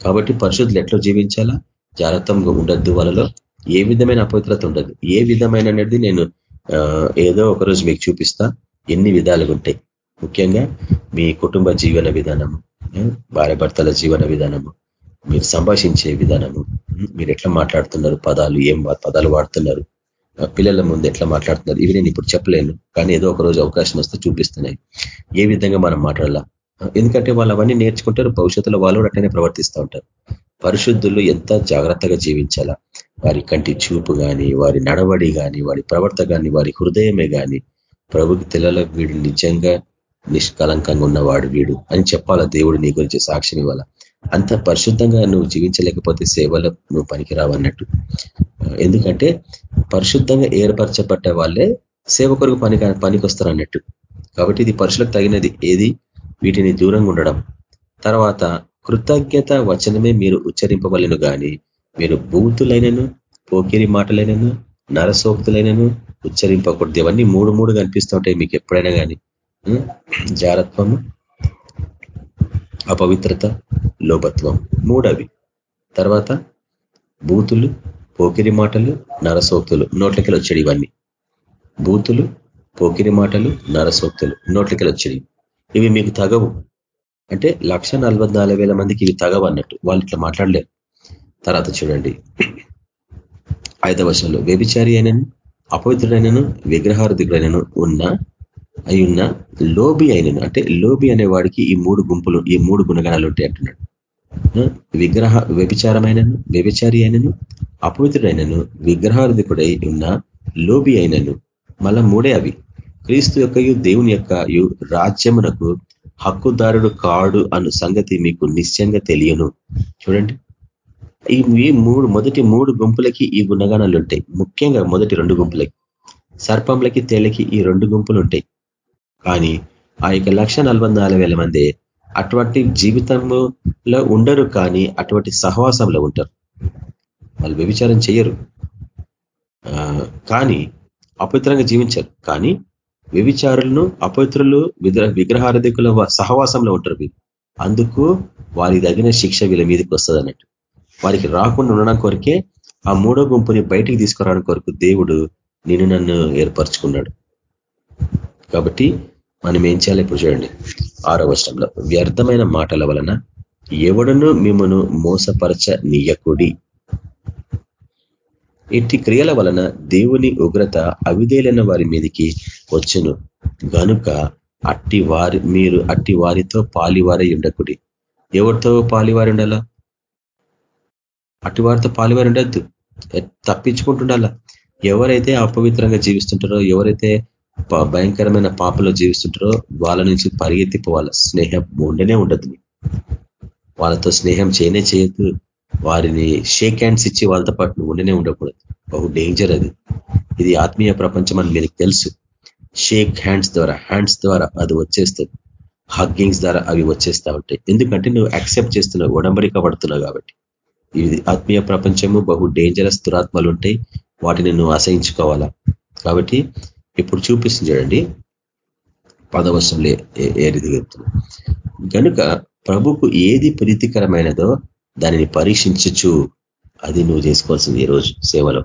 కాబట్టి పరిశుద్ధులు ఎట్లా జీవించాలా? జాగ్రత్తంగా ఉండద్దు వాళ్ళలో ఏ విధమైన అపవిత్రత ఉండదు. ఏ విధమైన అనేది నేను ఏదో ఒకరోజు మీకు చూపిస్తా. ఎన్ని విధాలుగా ఉంటాయి. ముఖ్యంగా మీ కుటుంబ జీవన విధానము భార్యభర్తల జీవన విధానము మీరు సంభాషించే విధానము. మీరు ఎట్లా మాట్లాడుతున్నారు? పదాలు ఏం పదాలు వాడుతున్నారు? పిల్లల ముందు ఎట్లా మాట్లాడుతున్నారు? ఇవి నేను ఇప్పుడు చెప్పలేను కానీ ఏదో ఒక రోజు అవకాశం వస్తే చూపిస్తున్నాయి. ఏ విధంగా మనం మాట్లాడాలా? ఎందుకంటే వాళ్ళు అవన్నీ నేర్చుకుంటారు భవిష్యత్తులో వాళ్ళు అట్లనే ప్రవర్తిస్తూ ఉంటారు. పరిశుద్ధులు ఎంత జాగ్రత్తగా జీవించాలా? వారి కంటి చూపు కానీ వారి నడవడి కానీ వారి ప్రవర్త కానీ వారి హృదయమే కానీ ప్రభుకి తెల్ల వీడు నిజంగా నిష్కలంకంగా ఉన్నవాడు వీడు అని చెప్పాలా దేవుడు నీ గురించి సాక్ష్యం ఇవ్వాలా? అంత పరిశుద్ధంగా నువ్వు జీవించలేకపోతే సేవలో నువ్వు పనికిరావన్నట్టు ఎందుకంటే పరిశుద్ధంగా ఏర్పరచబడ్డ వాళ్ళే సేవ కొరకు పని పనికొస్తారు అన్నట్టు. కాబట్టి ఇది పరుషులకు తగినది ఏది? వీటిని దూరంగా ఉండడం. తర్వాత కృతజ్ఞత వచనమే మీరు ఉచ్చరింపవలను కానీ మీరు బూతులైనను పోకిరి మాటలైనను నరసోక్తులైనను ఉచ్చరింపకూడదు. ఇవన్నీ మూడు మూడు కనిపిస్తుంటాయి మీకు ఎప్పుడైనా కానీ జారత్వము అపవిత్రత లోభత్వం మూడవి. తర్వాత బూతులు పోకిరి మాటలు నరసోక్తులు నోట్లకెళ్ళి వచ్చాడు ఇవన్నీ. బూతులు పోకిరి మాటలు నరసోక్తులు నోట్లకెళ్ళి వచ్చాడు ఇవి మీకు తగవు. అంటే లక్ష మందికి ఇవి తగవు అన్నట్టు. వాళ్ళు ఇట్లా మాట్లాడలేరు. తర్వాత చూడండి. ఐదవ వర్షంలో వ్యభిచారి అయినను అపవిత్రుడైనను విగ్రహారధికుడైనను ఉన్న అయి ఉన్న లోబి అయినను. అంటే లోబి అనే వాడికి ఈ మూడు గుంపులు ఈ మూడు గుణగణాలు ఉంటాయి అంటున్నాడు. విగ్రహ వ్యభిచారమైనను వ్యభిచారి అయినను అపవిత్రుడైనను విగ్రహార్థికుడై ఉన్న లోబి అయినను. మళ్ళా మూడే అవి. క్రీస్తు యొక్కయు దేవుని యొక్క రాజ్యమునకు హక్కుదారుడు కాడు అను సంగతి మీకు నిశ్చయంగా తెలియను. చూడండి. ఈ మూడు మొదటి మూడు గుంపులకి ఈ గుణగణాలు ఉంటాయి. ముఖ్యంగా మొదటి రెండు గుంపులకి సర్పంలకి తేలికి ఈ రెండు గుంపులు ఉంటాయి. కానీ ఆ యొక్క లక్ష మంది అటువంటి జీవితంలో ఉండరు కానీ అటువంటి సహవాసంలో ఉంటారు. వాళ్ళు వ్యభిచారం చేయరు. కానీ అపవిత్రంగా జీవించారు. కానీ వ్యభిచారులను అపవిత్రులు విగ్రహారధికుల సహవాసంలో ఉంటారు అందుకు వారి తగిన శిక్ష వీళ్ళ మీదకి వస్తుంది అన్నట్టు. వారికి రాకుండా ఉండడం కొరకే ఆ మూడో గుంపుని బయటికి తీసుకురావడం కొరకు దేవుడు నేను నన్ను ఏర్పరచుకున్నాడు. కాబట్టి మనం ఏం చేయాలి? ఇప్పుడు చూడండి. ఆరో వర్షంలో వ్యర్థమైన మాటల వలన ఎవడను మిమ్మను మోసపరచ నీయకుడి ఇట్టి క్రియల వలన దేవుని ఉగ్రత అవిధేలైన వారి మీదకి వచ్చును. గనుక అట్టి వారి మీరు అట్టి వారితో పాలివారై ఉండకుడి. ఎవరితో పాలివారి ఉండాలా? అట్టి వారితో పాలివారి ఉండద్దు. తప్పించుకుంటుండాలా? ఎవరైతే అపవిత్రంగా జీవిస్తుంటారో ఎవరైతే భయంకరమైన పాపలో జీవిస్తుంటారో వాళ్ళ నుంచి పరిగెత్తిపోవాల స్నేహం ఉండనే ఉండదు. వాళ్ళతో స్నేహం చేయనే చేయొద్దు. వారిని షేక్ హ్యాండ్స్ ఇచ్చి వాళ్ళతో పాటు ఉండనే ఉండకూడదు. బహు డేంజర్ అది. ఇది ఆత్మీయ ప్రపంచం అని మీకు తెలుసు. షేక్ హ్యాండ్స్ ద్వారా హ్యాండ్స్ ద్వారా అది వచ్చేస్తుంది. హగ్గింగ్స్ ద్వారా అవి వచ్చేస్తూ ఉంటాయి. ఎందుకంటే నువ్వు యాక్సెప్ట్ చేస్తున్నావు ఉడంబడిక పడుతున్నావు కాబట్టి. ఇది ఆత్మీయ ప్రపంచము బహు డేంజరస్ దురాత్మలు ఉంటాయి. వాటిని నువ్వు అసహించుకోవాలా? కాబట్టి ఇప్పుడు చూపిస్తుంది చూడండి. పదవశంలో ఏ రీతి చెప్తున్నా. కనుక ప్రభుకు ఏది ప్రీతికరమైనదో దానిని పరీక్షించచ్చు. అది నువ్వు చేసుకోవాల్సింది ఈ రోజు సేవలో.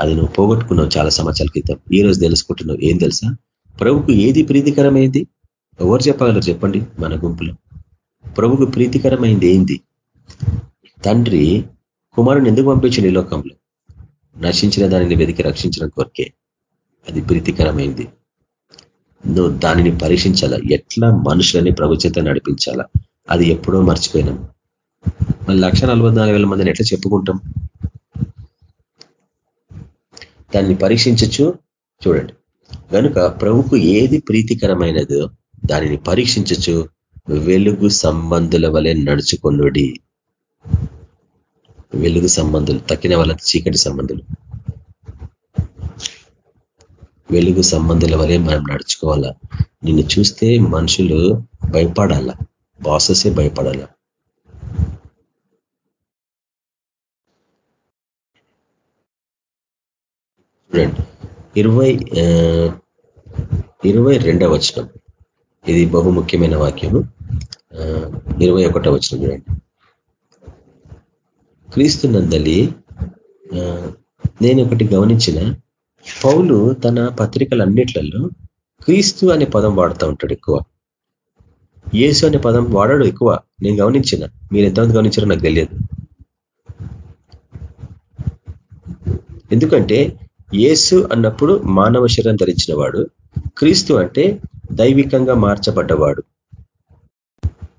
అది నువ్వు పోగొట్టుకున్నావు చాలా సంవత్సరాల క్రితం. ఈ రోజు తెలుసుకుంటున్నావు. ఏం తెలుసా? ప్రభుకు ఏది ప్రీతికరమైంది? ఎవరు చెప్పగలరు చెప్పండి? మన గుంపులో. ప్రభుకు ప్రీతికరమైంది ఏంది? తండ్రి కుమారుని ఎందుకు పంపించండి ఈ లోకంలో? నశించిన దానిని వెతికి రక్షించడం కొరకే. అది ప్రీతికరమైంది. నువ్వు దానిని పరీక్షించాలా? ఎట్లా మనుషులని ప్రభుత్వత నడిపించాలా? అది ఎప్పుడో మర్చిపోయినాం. మన లక్ష మందిని ఎట్లా చెప్పుకుంటాం? దాన్ని పరీక్షించచ్చు చూడండి. కనుక ప్రభుకు ఏది ప్రీతికరమైనదో దానిని పరీక్షించచ్చు. వెలుగు సంబంధుల వలె నడుచుకొనుడి. వెలుగు సంబంధులు తక్కిన వాళ్ళ చీకటి సంబంధులు. వెలుగు సంబంధుల వలె మనం నడుచుకోవాలా? నిన్ను చూస్తే మనుషులు భయపడాల? బాసెసే భయపడాల? చూడండి ఇరవై ఇరవై రెండవ వచనం. ఇది బహు ముఖ్యమైన వాక్యము. ఇరవై ఒకటో వచనం చూడండి. క్రీస్తు నందలి నేను ఒకటి గమనించిన పౌలు తన పత్రికలన్నిట్లలో క్రీస్తు అనే పదం వాడుతూ ఉంటాడు ఎక్కువ. యేసు అనే పదం వాడాడు ఎక్కువ. నేను గమనించిన. మీరు ఎంతమంది గమనించారో నాకు తెలియదు. ఎందుకంటే యేసు అన్నప్పుడు మానవ శరీరం ధరించిన వాడు క్రీస్తు అంటే దైవికంగా మార్చబడ్డవాడు.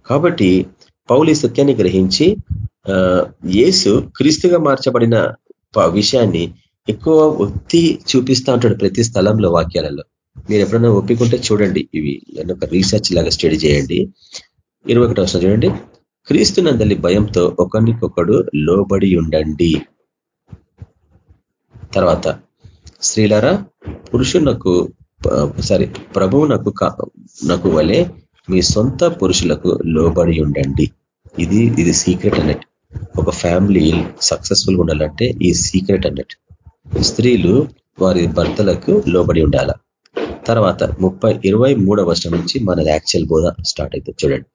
కాబట్టి పౌలి సత్యాన్ని గ్రహించి యేసు క్రీస్తుగా మార్చబడిన విషయాన్ని ఎక్కువ ఒత్తి చూపిస్తూ ఉంటాడు ప్రతి స్థలంలో వాక్యాలలో. మీరు ఎప్పుడైనా ఒప్పుకుంటే చూడండి ఇవి. ఒక రీసెర్చ్ లాగా స్టడీ చేయండి. ఇరవై ఒకటి అవసరం చూడండి. క్రీస్తునందలి భయంతో ఒకరికొకడు లోబడి ఉండండి. తర్వాత స్త్రీలరా పురుషునకు సారీ ప్రభువు నాకు నాకు వలె మీ సొంత పురుషులకు లోబడి ఉండండి. ఇది ఇది సీక్రెట్ అన్నట్టు. ఒక ఫ్యామిలీ సక్సెస్ఫుల్గా ఉండాలంటే ఈ సీక్రెట్ అన్నట్టు. స్త్రీలు వారి భర్తలకు లోబడి ఉండాల. తర్వాత ముప్పై ఇరవై మూడవ వర్షం నుంచి మన యాక్చువల్ బోధ స్టార్ట్ అవుతుంది చూడండి.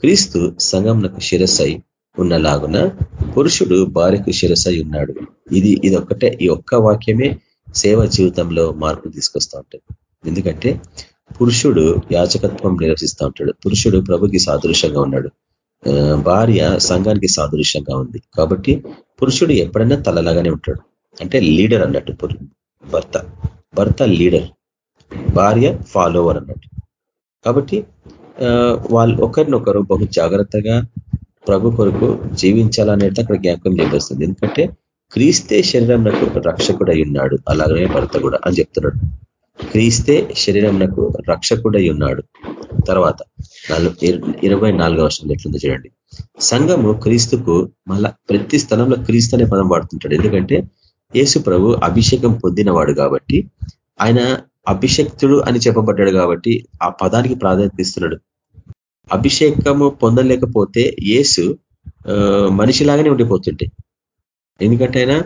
క్రీస్తు సంగంలకు శిరస్సై ఉన్నలాగున పురుషుడు భార్యకు శిరస్సై ఉన్నాడు. ఇది ఇది ఒక్కటే ఈ ఒక్క వాక్యమే సేవ జీవితంలో మార్పు తీసుకొస్తూ ఉంటుంది. ఎందుకంటే పురుషుడు యాచకత్వం నిర్వహిస్తూ ఉంటాడు. పురుషుడు ప్రభుకి సాదృశ్యంగా ఉన్నాడు. భార్య సంఘానికి సాదృశ్యంగా ఉంది. కాబట్టి పురుషుడు ఎప్పుడైనా తలలాగానే ఉంటాడు. అంటే లీడర్ అన్నట్టు భర్త. భర్త లీడర్. భార్య ఫాలోవర్ అన్నట్టు. కాబట్టి వాళ్ళు ఒకరినొకరు బహు జాగ్రత్తగా ప్రభు కొరకు జీవించాలనేది అక్కడ జ్ఞాపకం చేస్తుంది ఎందుకంటే క్రీస్తే శరీరంకు రక్షకుడై ఉన్నాడు. అలాగనే భర్త కూడా అని చెప్తున్నాడు. క్రీస్తే శరీరంకు రక్షకుడై ఉన్నాడు. తర్వాత ఇరవై నాలుగో వర్షంలో ఎట్లుందో చూడండి. సంఘము క్రీస్తుకు మళ్ళా ప్రతి స్థలంలో క్రీస్తు అనే పదం వాడుతుంటాడు. ఎందుకంటే యేసు ప్రభు అభిషేకం పొందినవాడు కాబట్టి ఆయన అభిషక్తుడు అని చెప్పబడ్డాడు కాబట్టి ఆ పదానికి ప్రాధాన్యత ఇస్తున్నాడు. అభిషేకము పొందలేకపోతే యేసు మనిషిలాగానే ఉండిపోతుంటే. ఎందుకంటే ఆయన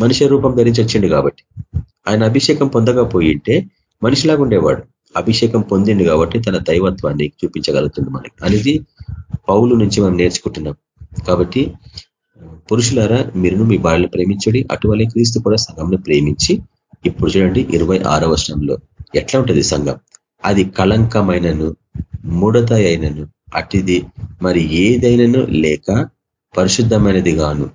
మనిషి రూపం ధరించి వచ్చిండు కాబట్టి. ఆయన అభిషేకం పొందకపోయింటే మనిషిలాగా ఉండేవాడు. అభిషేకం పొందిండు కాబట్టి తన దైవత్వాన్ని చూపించగలుగుతుంది మనకి. అనేది పౌలు నుంచి మనం నేర్చుకుంటున్నాం. కాబట్టి పురుషులారా మీరును మీ భార్యలు ప్రేమించండి అటువలే క్రీస్తు కూడా సంఘంను ప్రేమించి ఇప్పుడు చూడండి ఇరవై ఆరవ ఎట్లా ఉంటుంది సంఘం? అది కళంకమైనను ముడత అయినను అటిది మరి ఏదైనాను లేక పరిశుద్ధమైనది గాను.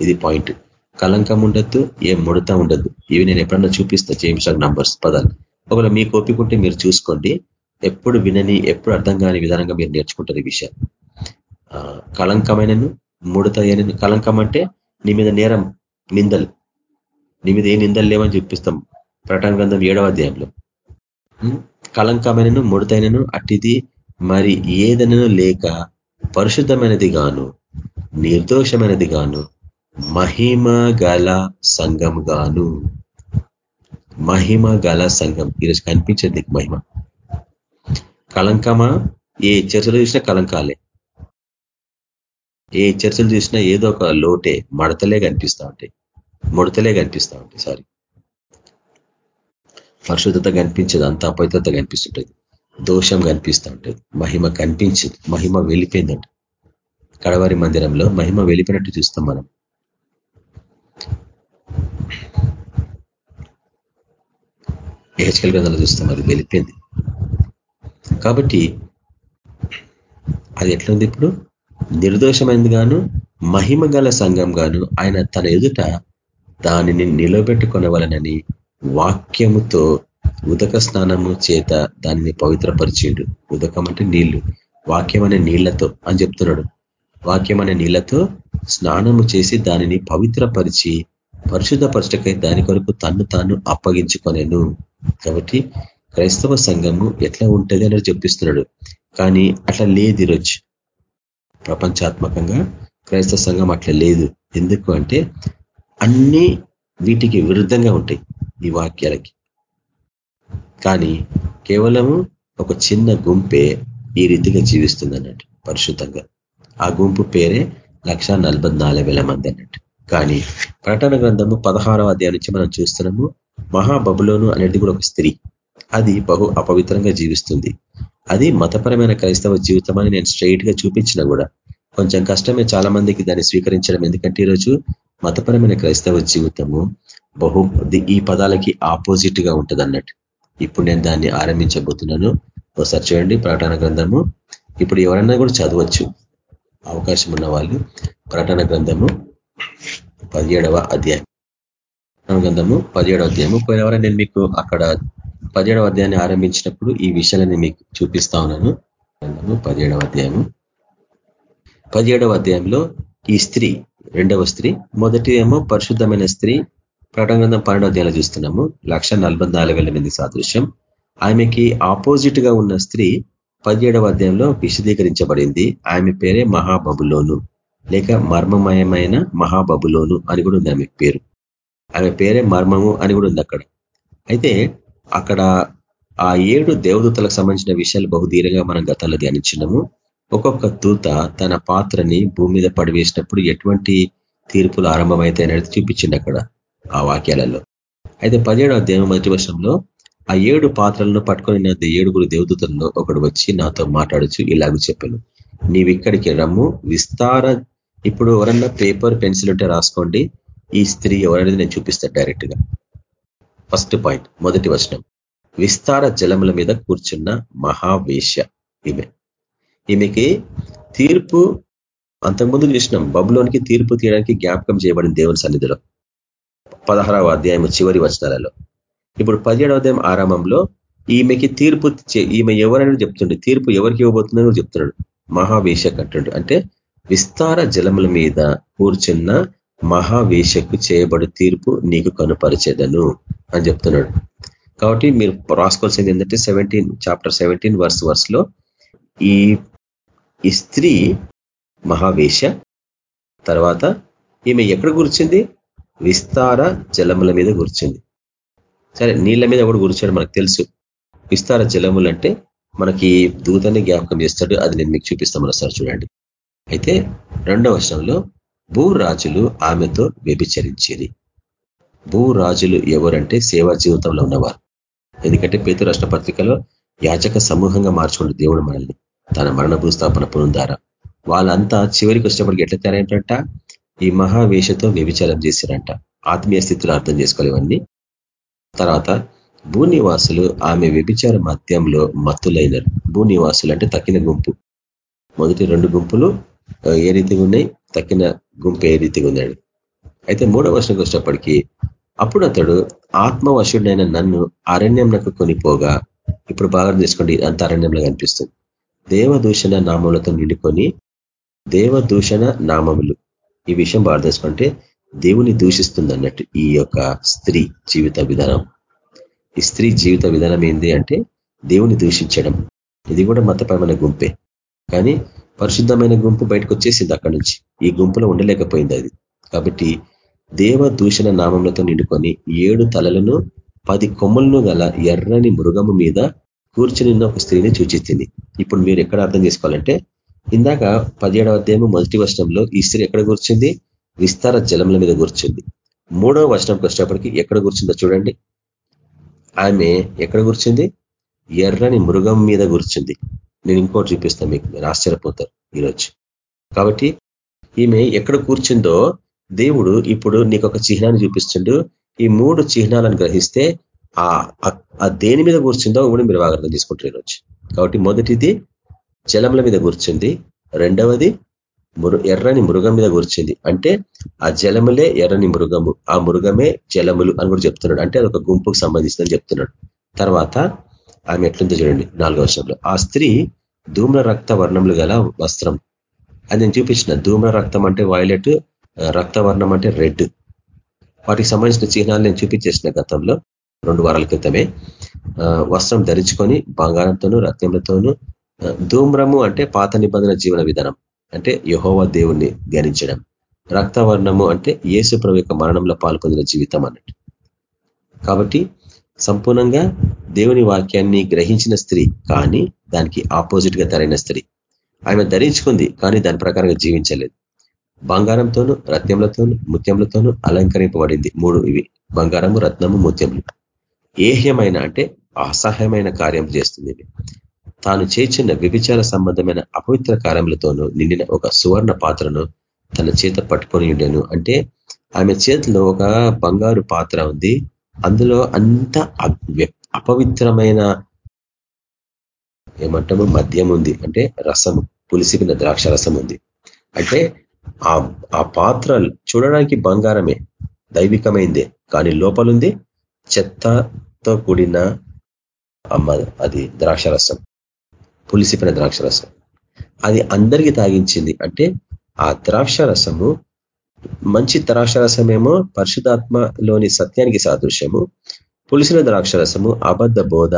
ఇది పాయింట్. కలంకం ఉండద్దు ఏ ముడత ఉండద్దు. ఇవి నేను ఎప్పుడన్నా చూపిస్తా జేమ్స్ నంబర్స్ పదాలు. ఒకవేళ మీ కోపికుంటే మీరు చూసుకోండి. ఎప్పుడు వినని ఎప్పుడు అర్థం కాని విధానంగా మీరు నేర్చుకుంటారు ఈ విషయం కళంకమైనను ముడత కళంకం అంటే నీ మీద నేరం నిందలు. నీ మీద ఏ నిందలు లేవని చూపిస్తాం ప్రటన గ్రంథం ఏడవ అధ్యాయంలో. కళంకమైనను ముడతైనను అట్టిది మరి ఏదనను లేక పరిశుద్ధమైనది గాను నిర్దోషమైనది గాను మహిమ గల సంఘం గాను. మహిమ గల సంఘం. ఈరోజు కనిపించేది మహిమ. కలంకమా ఏ చర్చలో చూసినా కలంకాలే ఏ చర్చలు చూసినా ఏదో ఒక లోటే మడతలే కనిపిస్తూ ఉంటాయి. ముడతలే కనిపిస్తూ ఉంటాయి సారీ. పరిశుద్ధత కనిపించదు అంత అపవిత్రత కనిపిస్తుంటుంది. దోషం కనిపిస్తూ ఉంటుంది. మహిమ కనిపించదు మహిమ వెళ్ళిపోయిందంట. కడవారి మందిరంలో మహిమ వెళ్ళిపోయినట్టు చూస్తాం మనం. ఏహెచ్కల్ గ్రంథంలో చూస్తాం అది వెళ్ళిపోయింది. కాబట్టి అది ఎట్లుంది ఇప్పుడు? నిర్దోషమైంది గాను మహిమ గల సంఘం గాను ఆయన తన ఎదుట దానిని నిలబెట్టుకొనవలనని వాక్యముతో ఉదక స్నానము చేత దానిని పవిత్రపరిచిండు. ఉదకం అంటే నీళ్ళు. వాక్యం అనే నీళ్ళతో అని చెప్తున్నాడు. వాక్యం అనే నీళ్ళతో స్నానము చేసి దానిని పవిత్రపరిచి పరిశుద్ధపరచకై దాని కొరకు తన్ను తాను అప్పగించుకొనేను. కాబట్టి క్రైస్తవ సంఘము ఎట్లా ఉంటుంది అనేది చెప్పిస్తున్నాడు. కానీ అట్లా లేదు ఈరోజు. ప్రపంచాత్మకంగా క్రైస్తవ సంఘం అట్లా లేదు. ఎందుకు అంటే అన్ని వీటికి విరుద్ధంగా ఉంటాయి ఈ వాక్యాలకి. కానీ కేవలము ఒక చిన్న గుంపే ఈ రీతిగా జీవిస్తుంది అన్నట్టు పరిశుద్ధంగా. ఆ గుంపు పేరే లక్ష మంది అన్నట్టు. కానీ ప్రకటన గ్రంథము పదహారవ అధ్యాయం నుంచి మనం చూస్తున్నాము మహాబబులోను అనేది కూడా ఒక స్త్రీ. అది బహు అపవిత్రంగా జీవిస్తుంది. అది మతపరమైన క్రైస్తవ జీవితం అని నేను స్ట్రైట్గా చూపించిన కూడా కొంచెం కష్టమే చాలా మందికి దాన్ని స్వీకరించడం. ఎందుకంటే ఈరోజు మతపరమైన క్రైస్తవ జీవితము బహు ఈ పదాలకి ఆపోజిట్గా ఉంటుంది అన్నట్టు ఇప్పుడు నేను దాన్ని ఆరంభించబోతున్నాను. ఒకసారి చూడండి ప్రకటన గ్రంథము. ఇప్పుడు ఎవరన్నా కూడా చదవచ్చు. అవకాశం ఉన్న వాళ్ళు ప్రకటన గ్రంథము పదిహేడవ అధ్యాయం. గ్రంథము పదిహేడవ అధ్యాయము. పోయినవరా నేను మీకు అక్కడ పదిహేడవ అధ్యాయాన్ని ఆరంభించినప్పుడు ఈ విషయాలని మీకు చూపిస్తా ఉన్నాను. పదిహేడవ అధ్యాయము. పదిహేడవ అధ్యాయంలో ఈ స్త్రీ రెండవ స్త్రీ మొదటి ఏమో పరిశుద్ధమైన స్త్రీ ప్రకటన గ్రంథం పన్నెండవ అధ్యాయంలో చూస్తున్నాము. లక్ష మంది సాదృశ్యం. ఆమెకి ఆపోజిట్గా ఉన్న స్త్రీ పదిహేడవ అధ్యాయంలో విశదీకరించబడింది. ఆమె పేరే మహాబబులోను లేక మర్మమయమైన మహాబబులోను అని కూడా ఉంది ఆమె పేరు. ఆమె పేరే మర్మము అని కూడా ఉంది అక్కడ. అయితే అక్కడ ఆ ఏడు దేవదూతలకు సంబంధించిన విషయాలు బహుధీరంగా మనం గతంలో ధ్యానించినాము. ఒక్కొక్క దూత తన పాత్రని భూమి మీద పడివేసినప్పుడు ఎటువంటి తీర్పులు ఆరంభమైతే అనేది చూపించింది అక్కడ ఆ వాక్యాలలో. అయితే పదిహేడవ అధ్యాయం మొదటి వర్షంలో ఆ ఏడు పాత్రలను పట్టుకొని ఏడుగురు దేవదూతల్లో ఒకడు వచ్చి నాతో మాట్లాడచ్చు ఇలాగ చెప్పాను. నీవిక్కడికి రమ్ము విస్తార ఇప్పుడు ఎవరన్నా పేపర్ పెన్సిల్ ఉంటే రాసుకోండి. ఈ స్త్రీ ఎవరనేది నేను చూపిస్తాను డైరెక్ట్గా ఫస్ట్ పాయింట్ మొదటి వచనం. విస్తార జలముల మీద కూర్చున్న మహావేశ్య ఈమె. ఈమెకి తీర్పు అంతకుముందు చూసినాం బబులోనికి తీర్పు తీయడానికి జ్ఞాపకం చేయబడిన దేవుని సన్నిధిలో. పదహారవ అధ్యాయం చివరి వచనాలలో. ఇప్పుడు పదిహేడవ అధ్యాయం ఆరంభంలో ఈమెకి తీర్పు ఈమె ఎవరైనా చెప్తుండే తీర్పు ఎవరికి ఇవ్వబోతుందని చెప్తున్నాడు. మహావేశ కంటుండు అంటే విస్తార జలముల మీద కూర్చున్న మహావేషకు చేయబడు తీర్పు నీకు కనుపరిచేదను అని చెప్తున్నాడు. కాబట్టి మీరు రాసుకోవాల్సింది ఏంటంటే సెవెంటీన్ చాప్టర్ సెవెంటీన్ వర్స్ వర్స్లో ఈ స్త్రీ మహావేష తర్వాత ఈమె ఎక్కడ కూర్చుంది విస్తార జలముల మీద కూర్చుంది సరే నీళ్ళ మీద కూడా కూర్చోడు మనకు తెలుసు. విస్తార జలములు అంటే మనకి దూతని జ్ఞాపకం చేస్తాడు. అది నేను మీకు చూపిస్తాను సార్ చూడండి. అయితే రెండవ వర్షంలో భూరాజులు ఆమెతో వ్యభిచరించేది. భూరాజులు ఎవరంటే సేవా జీవితంలో ఉన్నవారు. ఎందుకంటే పేతు రాష్ట్ర పత్రికలో యాచక సమూహంగా మార్చుకుంటు దేవుడు మనల్ని. తన మరణ భూస్థాపన పునుందారా వాళ్ళంతా చివరికి వచ్చినప్పటికి ఎట్లా తయారైనట ఈ మహావేషతో వ్యభిచారం చేశారంట ఆత్మీయ స్థితిలో అర్థం చేసుకోలేవన్నీ. తర్వాత భూనివాసులు ఆమె వ్యభిచార మధ్యంలో మత్తులైనరు. భూనివాసులు అంటే తక్కిన గుంపు. మొదటి రెండు గుంపులు ఏ రీతిగా ఉన్నాయి? తక్కిన గుంపు ఏ రీతిగా ఉన్నాడు అయితే మూడవ వర్షంకి వచ్చినప్పటికీ అప్పుడు అతడు ఆత్మవశుడైన నన్ను అరణ్యంలకు కొనిపోగా ఇప్పుడు బాగా తీసుకోండి అంత అరణ్యంలో కనిపిస్తుంది. దేవదూషణ నామములతో నిండుకొని దేవదూషణ నామములు. ఈ విషయం బాగా తెలుసుకుంటే దేవుని దూషిస్తుంది అన్నట్టు ఈ యొక్క స్త్రీ జీవిత విధానం. ఈ స్త్రీ జీవిత విధానం ఏంది అంటే దేవుని దూషించడం. ఇది కూడా మతపరమైన గుంపే. కానీ పరిశుద్ధమైన గుంపు బయటకు వచ్చేసింది అక్కడి నుంచి ఈ గుంపులో ఉండలేకపోయింది అది. కాబట్టి దేవ దూషణ నామములతో నిండుకొని ఏడు తలలను పది కొమ్మలను గల ఎర్రని మృగము మీద కూర్చుని ఒక స్త్రీని సూచిస్తుంది ఇప్పుడు మీరు ఎక్కడ అర్థం చేసుకోవాలంటే ఇందాక పదిహేడవ అధ్యాయము మొదటి వర్షంలో ఈ స్త్రీ ఎక్కడ కూర్చుంది? విస్తార జలముల మీద కూర్చుంది. మూడవ వర్షంకి వచ్చేటప్పటికి ఎక్కడ కూర్చుందో చూడండి. ఆమె ఎక్కడ కూర్చుంది? ఎర్రని మృగం మీద కూర్చుంది. నేను ఇంకోటి చూపిస్తాను మీకు మీరు ఆశ్చర్యపోతారు ఈరోజు. కాబట్టి ఈమె ఎక్కడ కూర్చుందో దేవుడు ఇప్పుడు నీకు ఒక చిహ్నాన్ని చూపిస్తుండు. ఈ మూడు చిహ్నాలను గ్రహిస్తే ఆ దేని మీద కూర్చుందో కూడా మీరు బాగా అర్థం తీసుకుంటారు ఈరోజు. కాబట్టి మొదటిది జలముల మీద కూర్చుంది. రెండవది ఎర్రని మృగం మీద కూర్చుంది. అంటే ఆ జలములే ఎర్రని మృగము. ఆ మృగమే జలములు అని కూడా చెప్తున్నాడు. అంటే అది ఒక గుంపుకు సంబంధించిందని చెప్తున్నాడు. తర్వాత ఆమె ఎట్లుందో చూడండి నాలుగో వర్షంలో ఆ స్త్రీ ధూమ్ర రక్త వర్ణములు గల వస్త్రం. అది నేను చూపించిన ధూమ్ర రక్తం అంటే వైలెట్ రక్తవర్ణం అంటే రెడ్. వాటికి సంబంధించిన చిహ్నాలు నేను చూపించేసిన గతంలో రెండు వారాల క్రితమే. వస్త్రం ధరించుకొని బంగారంతోనూ రత్నములతోనూ ధూమ్రము అంటే పాత నిబంధన జీవన విధానం అంటే యహోవ దేవుణ్ణి ధ్యానించడం. రక్తవర్ణము అంటే ఏసు ప్రవేక మరణంలో పాల్పొందిన జీవితం అన్నట్టు. కాబట్టి సంపూర్ణంగా దేవుని వాక్యాన్ని గ్రహించిన స్త్రీ కానీ దానికి ఆపోజిట్గా తరైన స్త్రీ. ఆమె ధరించుకుంది కానీ దాని ప్రకారంగా జీవించలేదు. బంగారంతోనూ రత్నములతోనూ ముత్యములతోనూ అలంకరింపబడింది. మూడు ఇవి. బంగారము రత్నము ముత్యములు. ఏహ్యమైన అంటే అసహ్యమైన కార్యం చేస్తుంది తాను చేర్చిన వ్యభిచార సంబంధమైన అపవిత్ర కార్యములతోనూ నిండిన ఒక సువర్ణ పాత్రను తన చేత పట్టుకొని ఉండేను. అంటే ఆమె చేతిలో ఒక బంగారు పాత్ర ఉంది. అందులో అంత అపవిత్రమైన ఏమంటాము మద్యం ఉంది. అంటే రసము పులిసిపిన ద్రాక్ష రసం ఉంది. అంటే ఆ పాత్ర చూడడానికి బంగారమే దైవికమైందే. కానీ లోపలుంది చెత్తతో కూడిన అమ్మ అది ద్రాక్షరసం పులిసిపిన ద్రాక్షరసం అది అందరికీ తాగించింది. అంటే ఆ ద్రాక్షరసము మంచి ద్రాక్షరసమేమో పరిశుధాత్మలోని సత్యానికి సాదృశ్యము. పులిసిన ద్రాక్షరసము అబద్ధ బోధ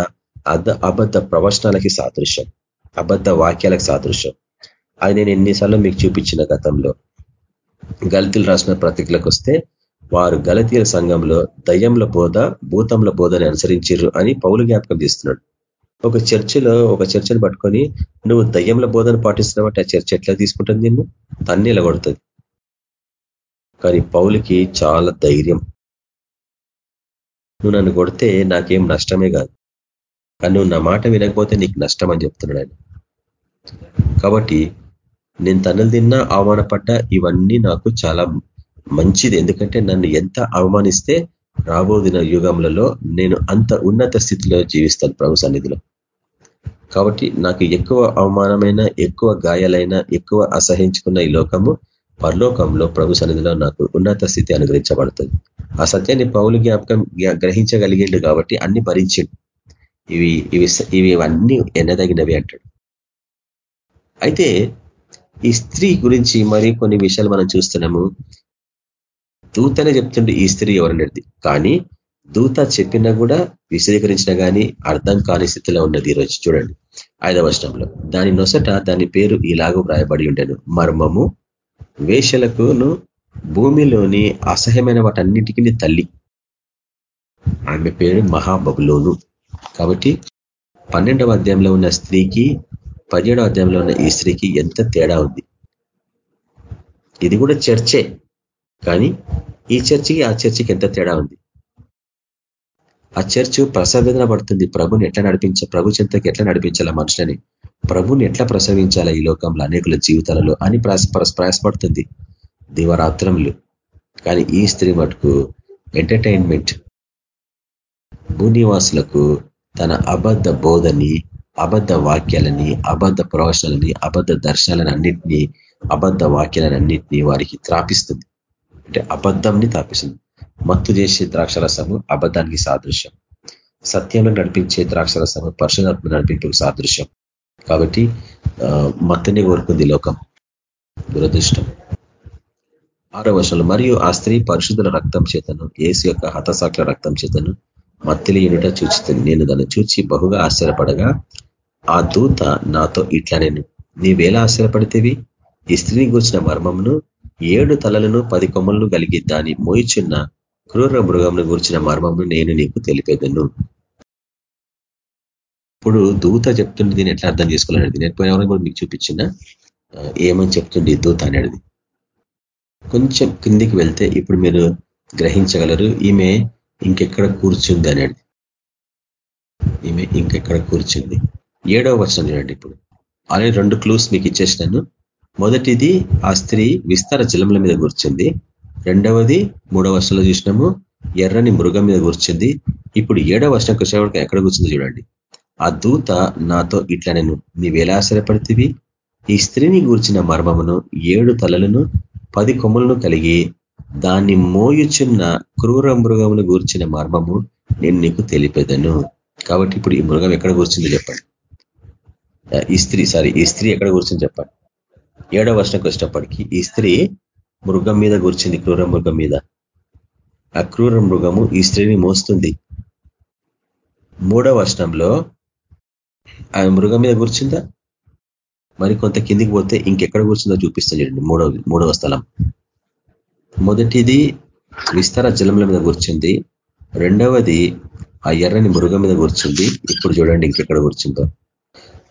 అబద్ధ ప్రవచనాలకి సాదృశ్యం. అబద్ధ వాక్యాలకు సాదృశ్యం. అది నేను ఎన్నిసార్లు మీకు చూపించిన గతంలో. గలితీలు రాసిన ప్రతికలకు వస్తే వారు గలతీయ సంఘంలో దయ్యంల బోధ భూతంల బోధని అనుసరించారు అని పౌలు జ్ఞాపకం చేస్తున్నాడు. ఒక చర్చిలో ఒక చర్చను పట్టుకొని నువ్వు దయ్యంల బోధన పాటిస్తున్నావంటే ఆ చర్చ ఎట్లా తీసుకుంటుంది నిన్ను? తన్ని కొడుతుంది. కానీ పౌలకి చాలా ధైర్యం. నువ్వు నన్ను కొడితే నాకేం నష్టమే కాదు. కానీ నువ్వు నా మాట వినకపోతే నీకు నష్టం అని చెప్తున్నాడు ఆయన. కాబట్టి నేను తనలు తిన్నా అవమానపడ్డా ఇవన్నీ నాకు చాలా మంచిది. ఎందుకంటే నన్ను ఎంత అవమానిస్తే రాబోదిన యుగంలో నేను అంత ఉన్నత స్థితిలో జీవిస్తాను ప్రభు సన్నిధిలో. కాబట్టి నాకు ఎక్కువ అవమానమైన ఎక్కువ గాయాలైన ఎక్కువ అసహించుకున్న ఈ లోకము పరలోకంలో ప్రభు సన్నిధిలో నాకు ఉన్నత స్థితి అనుగ్రహించబడుతుంది. ఆ సత్యాన్ని పౌలు జ్ఞాపకం గ్రహించగలిగిండు కాబట్టి అన్ని భరించిండు. ఇవి ఇవి ఇవి అన్నీ ఎన్నదగినవి అంటాడు. అయితే ఈ స్త్రీ గురించి మరి కొన్ని విషయాలు మనం చూస్తున్నాము. దూతనే చెప్తుండే ఈ స్త్రీ ఎవరనేది. కానీ దూత చెప్పినా కూడా విశదీకరించినా కానీ అర్థం కాని స్థితిలో ఉన్నది ఈరోజు. చూడండి ఐదవ అష్టంలో దాని నొసట దాని పేరు ఇలాగూ వ్రాయబడి ఉండేను. మర్మము వేషలకును భూమిలోని అసహ్యమైన వాటన్నిటికీ తల్లి. ఆమె పేరు మహాబబులోను. కాబట్టి పన్నెండవ అధ్యాయంలో ఉన్న స్త్రీకి పదిహేడవ అధ్యాయంలో ఉన్న ఈ స్త్రీకి ఎంత తేడా ఉంది? ఇది కూడా చర్చే. కానీ ఈ చర్చికి ఆ చర్చికి ఎంత తేడా ఉంది? ఆ చర్చ్ ప్రసవేదన పడుతుంది. ప్రభుని ఎట్లా నడిపించ ప్రభు చింతకి ఎట్లా నడిపించాలా మనుషులని? ప్రభుని ఎట్లా ప్రసవించాలా ఈ లోకంలో అనేకుల జీవితాలలో అని ప్రయాసపడుతుంది దివరాత్రములు. కానీ ఈ స్త్రీ మటుకు ఎంటర్టైన్మెంట్. భూనివాసులకు తన అబద్ధ బోధని అబద్ధ వాక్యాలని అబద్ధ ప్రవచనాలని అబద్ధ దర్శనాలను అన్నింటినీ అబద్ధ వాక్యాలను అన్నింటినీ వారికి త్రాపిస్తుంది. అంటే అబద్ధంని తాపిస్తుంది. మత్తు చేసే ద్రాక్షరసము అబద్ధానికి సాదృశ్యం. సత్యంలో నడిపించే ద్రాక్షరసము పరశురాత్మ నడిపింపుకు సాదృశ్యం. కాబట్టి మత్తుని కోరుకుంది లోకం. దురదృష్టం. ఆరో వర్షాలు మరియు ఆ స్త్రీ పరిశుద్ధుల రక్తం చేతను ఏసు యొక్క హతసాక్షల రక్తం చేతను మత్తిలి యూనిట చూచుతుంది నేను దాన్ని చూచి బహుగా ఆశ్చర్యపడగా ఆ దూత నాతో ఇట్లా నేను నీవేలా ఆశ్చర్యపడితేవి? ఈ స్త్రీని కూర్చిన మర్మమును ఏడు తలలను పది కొమ్మలను కలిగి దాన్ని మోయిచున్న క్రూర మృగంను గురించిన మర్మము నేను నీకు తెలిపేదను. ఇప్పుడు దూత చెప్తుంది దీన్ని ఎట్లా అర్థం చేసుకోవాలనేది నేను పోయిన కూడా మీకు చూపించిన ఏమని చెప్తుంది దూత అనేది. కొంచెం కిందికి వెళ్తే ఇప్పుడు మీరు గ్రహించగలరు ఈమె ఇంకెక్కడ కూర్చుంది అనేది. ఈమె ఇంకెక్కడ కూర్చుంది. ఏడవ వచనం చూడండి ఇప్పుడు. అలాగే రెండు క్లూస్ మీకు ఇచ్చేసినాను. మొదటిది ఆ స్త్రీ విస్తార జలముల మీద కూర్చుంది. రెండవది మూడవ వర్షంలో చూసినాము ఎర్రని మృగం మీద కూర్చింది. ఇప్పుడు ఏడవ వర్షం వచ్చేవాడికి ఎక్కడ కూర్చుంది చూడండి. ఆ దూత నాతో ఇట్లా నేను నీవెలా ఆశ్చర్యపడితివి? ఈ స్త్రీని కూర్చిన మర్మమును ఏడు తలలను పది కొమ్మలను కలిగి దాన్ని మోయుచున్న క్రూర మృగమును గూర్చిన మర్మము నేను నీకు తెలిపేదను. కాబట్టి ఇప్పుడు ఈ మృగం ఎక్కడ కూర్చుంది చెప్పండి. ఈ స్త్రీ సారీ ఈ స్త్రీ ఎక్కడ కూర్చుంది చెప్పండి. ఏడవ వర్షంకి వచ్చినప్పటికీ ఈ స్త్రీ మృగం మీద కూర్చుంది క్రూర మృగం మీద. ఆ క్రూర మృగము ఈ స్త్రీని మోస్తుంది. మూడవ వర్షంలో ఆ మృగం మీద కూర్చుందా మరి కొంత కిందికి పోతే ఇంకెక్కడ కూర్చుందో చూపిస్తుంది చూడండి మూడవ మూడవ స్థలం. మొదటిది విస్తార జలముల మీద కూర్చుంది రెండవది ఆ ఎర్రని మృగం మీద కూర్చుంది ఇప్పుడు చూడండి ఇంకెక్కడ కూర్చుందో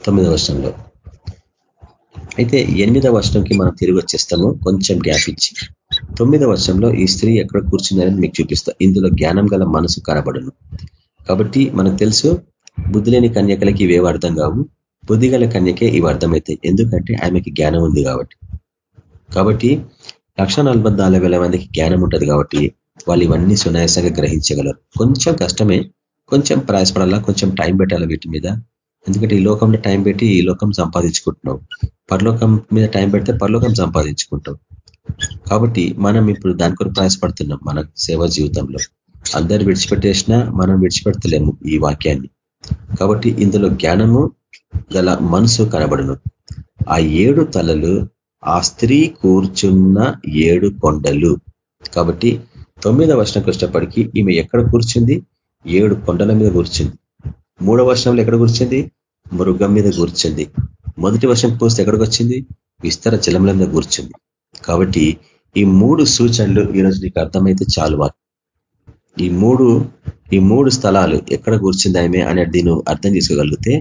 తొమ్మిదవ వర్షంలో. అయితే ఎనిమిదవ వర్షంకి మనం తిరిగి వచ్చేస్తాము. కొంచెం గ్యాప్ ఇచ్చి. తొమ్మిదవ వర్షంలో ఈ స్త్రీ ఎక్కడ కూర్చున్నారని మీకు చూపిస్తా. ఇందులో జ్ఞానం గల మనసు కనబడును. కాబట్టి మనకు తెలుసు బుద్ధి లేని కన్యకలకి ఇవేవి అర్థం కావు. బుద్ధి గల కన్యకే ఇవి అర్థమవుతాయి. ఎందుకంటే ఆమెకి జ్ఞానం ఉంది కాబట్టి. కాబట్టి లక్ష మందికి జ్ఞానం ఉంటుంది కాబట్టి వాళ్ళు ఇవన్నీ సునాయాసంగా గ్రహించగలరు. కొంచెం కష్టమే కొంచెం ప్రయాసపడాలా కొంచెం టైం పెట్టాలా వీటి మీద? ఎందుకంటే ఈ లోకంలో టైం పెట్టి ఈ లోకం సంపాదించుకుంటున్నాం. పరలోకం మీద టైం పెడితే పరలోకం సంపాదించుకుంటాం. కాబట్టి మనం ఇప్పుడు దాని కొరకు ప్రయాసపడుతున్నాం మన సేవా జీవితంలో. అందరు విడిచిపెట్టేసినా మనం విడిచిపెడతలేము ఈ వాక్యాన్ని. కాబట్టి ఇందులో జ్ఞానము గల మనసు కనబడును. ఆ ఏడు తలలు ఆ స్త్రీ కూర్చున్న ఏడు కొండలు. కాబట్టి తొమ్మిదవ వర్షం కష్టపడికి ఈమె ఎక్కడ కూర్చుంది? ఏడు కొండల మీద కూర్చుంది. మూడవ వర్షంలో ఎక్కడ కూర్చుంది మృగం మీద కూర్చుంది మొదటి వర్షం పోస్తే ఎక్కడికి వచ్చింది? విస్తర జలముల మీద కూర్చుంది కాబట్టి ఈ మూడు సూచనలు ఈరోజు నీకు అర్థమైతే చాలు వారు ఈ మూడు ఈ మూడు స్థలాలు ఎక్కడ కూర్చుంది ఆమె అనేది దీన్ని అర్థం చేసుకోగలిగితే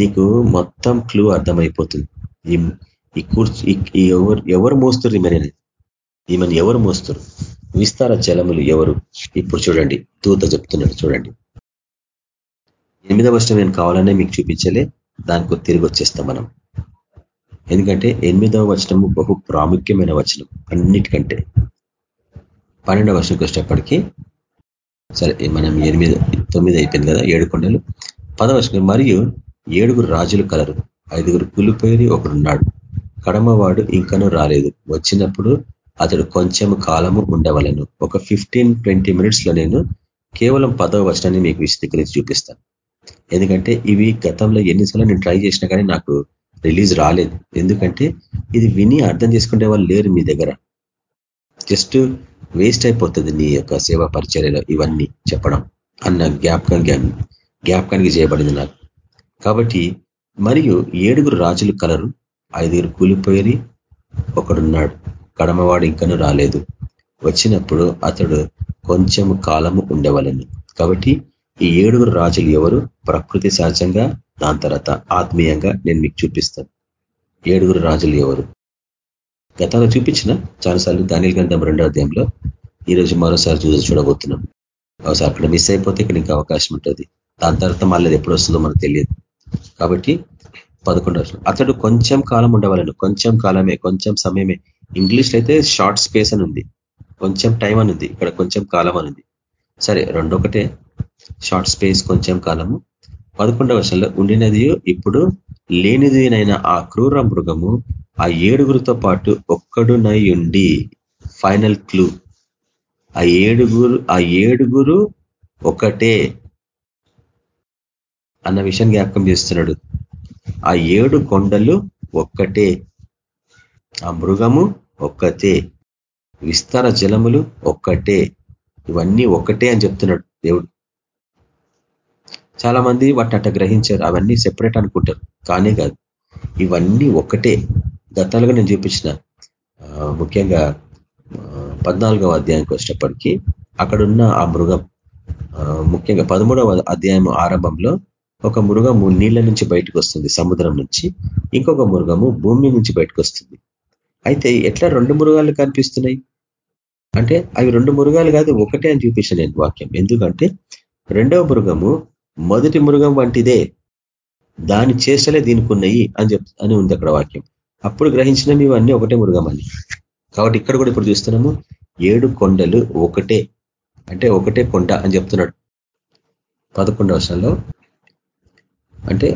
నీకు మొత్తం క్లూ అర్థమైపోతుంది. ఈ ఈ కూర్చు ఎవరు ఎవరు మోస్తురు ఈమెని ఈమెను ఎవరు మోస్తారు విస్తార జలములు ఎవరు? ఇప్పుడు చూడండి దూత చెప్తున్నాడు చూడండి. ఎనిమిదవ వర్షం నేను కావాలనే మీకు చూపించలే దానికి తిరిగి వచ్చేస్తాం మనం. ఎందుకంటే ఎనిమిదవ వచనము బహు ప్రాముఖ్యమైన వచనం అన్నిటికంటే. పన్నెండవ వర్షంకి వచ్చేటప్పటికీ సరే మనం ఎనిమిది తొమ్మిది అయిపోయింది కదా ఏడు కొండలు. పదవచనం మరియు ఏడుగురు రాజులు కలరు. ఐదుగురు కూలిపోయి ఒకడున్నాడు కడమవాడు ఇంకనూ రాలేదు. వచ్చినప్పుడు అతడు కొంచెం కాలము ఉండవలను. ఒక ఫిఫ్టీన్ ట్వంటీ మినిట్స్లో నేను కేవలం పదవ వచనాన్ని మీకు విశదీకరించి చూపిస్తాను. ఎందుకంటే ఇవి గతంలో ఎన్నిసార్లు నేను ట్రై చేసినా కానీ నాకు రిలీజ్ రాలేదు. ఎందుకంటే ఇది విని అర్థం చేసుకునే వాళ్ళు లేరు మీ దగ్గర. జస్ట్ వేస్ట్ అయిపోతుంది నీ యొక్క సేవా పరిచర్యలో ఇవన్నీ చెప్పడం అన్న జ్ఞాపకానికి జ్ఞాపకానికి చేయబడింది నాకు. కాబట్టి మరియు ఏడుగురు రాజులు కలరు ఐదుగురు కూలిపోయి ఒకడున్నాడు. కడమవాడు ఇంకనూ రాలేదు. వచ్చినప్పుడు అతడు కొంచెం కాలము ఉండేవాళ్ళని. కాబట్టి ఈ ఏడుగురు రాజులు ఎవరు? ప్రకృతి సహజంగా దాని తర్వాత ఆత్మీయంగా నేను మీకు చూపిస్తాను. ఏడుగురు రాజులు ఎవరు? గతంలో చూపించిన చాలాసార్లు దానిల గంధం రెండో అధ్యాయంలో ఈరోజు మరోసారి చూసి చూడబోతున్నాం. ఒకసారి అక్కడ మిస్ అయిపోతే ఇక్కడ ఇంకా అవకాశం ఉంటుంది. దాని తర్వాత మళ్ళీ ఎప్పుడు వస్తుందో మనకు తెలియదు. కాబట్టి పదకొండు అతడు కొంచెం కాలం ఉండవాలను. కొంచెం కాలమే కొంచెం సమయమే. ఇంగ్లీష్లో అయితే షార్ట్ స్పేస్ అని ఉంది. కొంచెం టైం అని ఉంది. ఇక్కడ కొంచెం కాలం అని సరే రెండొకటే. షార్ట్ స్పేస్ కొంచెం కాలము. పదకొండవ వర్షంలో ఉండినది ఇప్పుడు లేనిదినైన ఆ క్రూర మృగము ఆ ఏడుగురితో పాటు ఒక్కడునై ఉండి ఫైనల్ క్లూ ఆ ఏడుగురు ఆ ఏడుగురు ఒకటే అన్న విషయం జ్ఞాపకం చేస్తున్నాడు. ఆ ఏడు కొండలు ఒక్కటే ఆ మృగము ఒక్కటే విస్తార జలములు ఒక్కటే ఇవన్నీ ఒక్కటే అని చెప్తున్నాడు దేవుడు. చాలా మంది వాటి అట్ట గ్రహించారు. అవన్నీ సెపరేట్ అనుకుంటారు. కానీ కాదు. ఇవన్నీ ఒక్కటే గతాలుగా నేను చూపించిన ముఖ్యంగా పద్నాలుగవ అధ్యాయానికి వచ్చేటప్పటికీ అక్కడున్న ఆ మృగం ముఖ్యంగా పదమూడవ అధ్యాయం ఆరంభంలో ఒక మృగము నీళ్ళ నుంచి బయటకు వస్తుంది సముద్రం నుంచి. ఇంకొక మృగము భూమి నుంచి బయటకు వస్తుంది. అయితే ఎట్లా రెండు మృగాలు కనిపిస్తున్నాయి? అంటే అవి రెండు మృగాలు కాదు ఒకటే అని చూపించిన నేను వాక్యం. ఎందుకంటే రెండవ మృగము మొదటి మృగం వంటిదే. దాని చేష్టలే దీనికి ఉన్నాయి అని చెప్ అని ఉంది అక్కడ వాక్యం. అప్పుడు గ్రహించినవి ఇవన్నీ ఒకటే మృగం అని కాబట్టి ఇక్కడ కూడా ఇప్పుడు చూస్తున్నాము ఏడు కొండలు ఒకటే అంటే ఒకటే కొండ అని చెప్తున్నాడు. పదకొండవ వర్షంలో అంటే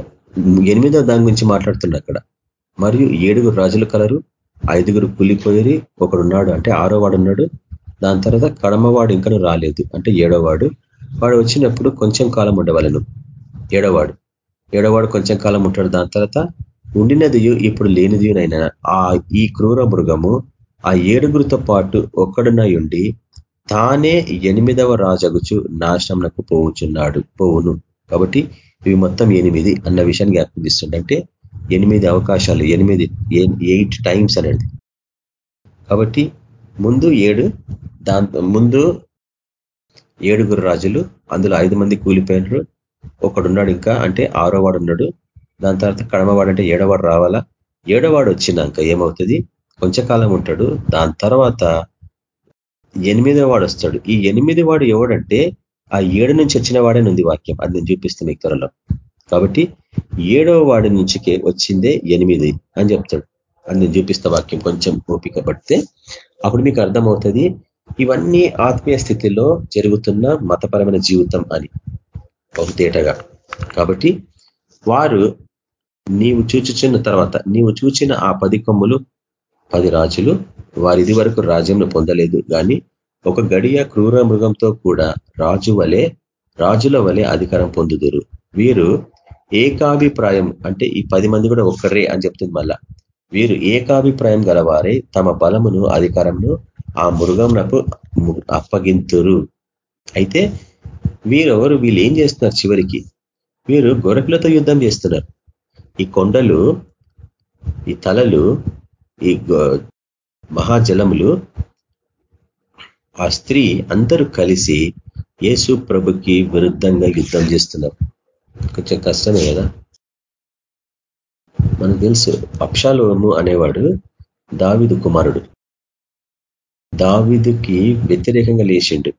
ఎనిమిదో దాని గురించి మాట్లాడుతున్నాడు అక్కడ. మరియు ఏడుగురు రాజులు కలరు ఐదుగురు కూలిపోయి ఒకడున్నాడు అంటే ఆరో వాడు ఉన్నాడు దాని తర్వాత కడమవాడు ఇంకనూ రాలేదు అంటే ఏడోవాడు వాడు వచ్చినప్పుడు కొంచెం కాలం ఉండవలను. ఏడోవాడు ఏడోవాడు కొంచెం కాలం ఉంటాడు. దాని తర్వాత ఉండినది ఇప్పుడు లేనిది ఆ ఈ క్రూర మృగము ఆ ఏడుగురితో పాటు ఒక్కడునై ఉండి తానే ఎనిమిదవ రాజగుచు నాశనంకు పోవుచున్నాడు పోవును. కాబట్టి ఇవి మొత్తం ఎనిమిది అన్న విషయాన్ని జ్ఞాపకం అంటే ఎనిమిది అవకాశాలు ఎనిమిది ఎయిట్ టైమ్స్ అనేది. కాబట్టి ముందు ఏడు దాంతో ముందు ఏడుగురు రాజులు అందులో ఐదు మంది కూలిపోయినారు. ఒకడున్నాడు ఇంకా అంటే ఆరో వాడు ఉన్నాడు దాని తర్వాత కడమవాడు అంటే ఏడవాడు రావాలా? ఏడవాడు వచ్చినాక ఏమవుతుంది? కొంచెం కాలం ఉంటాడు. దాని తర్వాత ఎనిమిదో వాడు వస్తాడు. ఈ ఎనిమిది వాడు ఎవడంటే ఆ ఏడు నుంచి వచ్చిన వాడే ఉంది వాక్యం. అది నేను చూపిస్తాను ఈ త్వరలో. కాబట్టి ఏడవ వాడి నుంచికే వచ్చిందే ఎనిమిది అని చెప్తాడు. అని నేను చూపిస్తా వాక్యం కొంచెం ఓపిక పడితే. అప్పుడు మీకు అర్థమవుతుంది ఇవన్నీ ఆత్మీయ స్థితిలో జరుగుతున్న మతపరమైన జీవితం అని బహుతేటగా. కాబట్టి వారు నీవు చూచుచున్న తర్వాత నీవు చూచిన ఆ పది కొమ్ములు పది రాజులు వారి ఇది వరకు రాజ్యంను పొందలేదు. కానీ ఒక గడియ క్రూర మృగంతో కూడా రాజు వలె రాజుల వలె అధికారం పొందుదురు. వీరు ఏకాభిప్రాయం అంటే ఈ పది మంది కూడా ఒక్కరే అని చెప్తుంది మళ్ళా. వీరు ఏకాభిప్రాయం గలవారే తమ బలమును అధికారంను ఆ మృగంనకు అప్పగింతురు. అయితే వీరెవరు? వీళ్ళు ఏం చేస్తున్నారు చివరికి? వీరు గొరకులతో యుద్ధం చేస్తున్నారు. ఈ కొండలు ఈ తలలు ఈ మహాజలములు ఆ స్త్రీ అందరూ కలిసి యేసు ప్రభుకి విరుద్ధంగా యుద్ధం చేస్తున్నారు. కొంచెం కష్టమే కదా? మనకు తెలుసు అప్షాలోము అనేవాడు దావిదు కుమారుడు. దావిదుకి వ్యతిరేకంగా లేచిండు.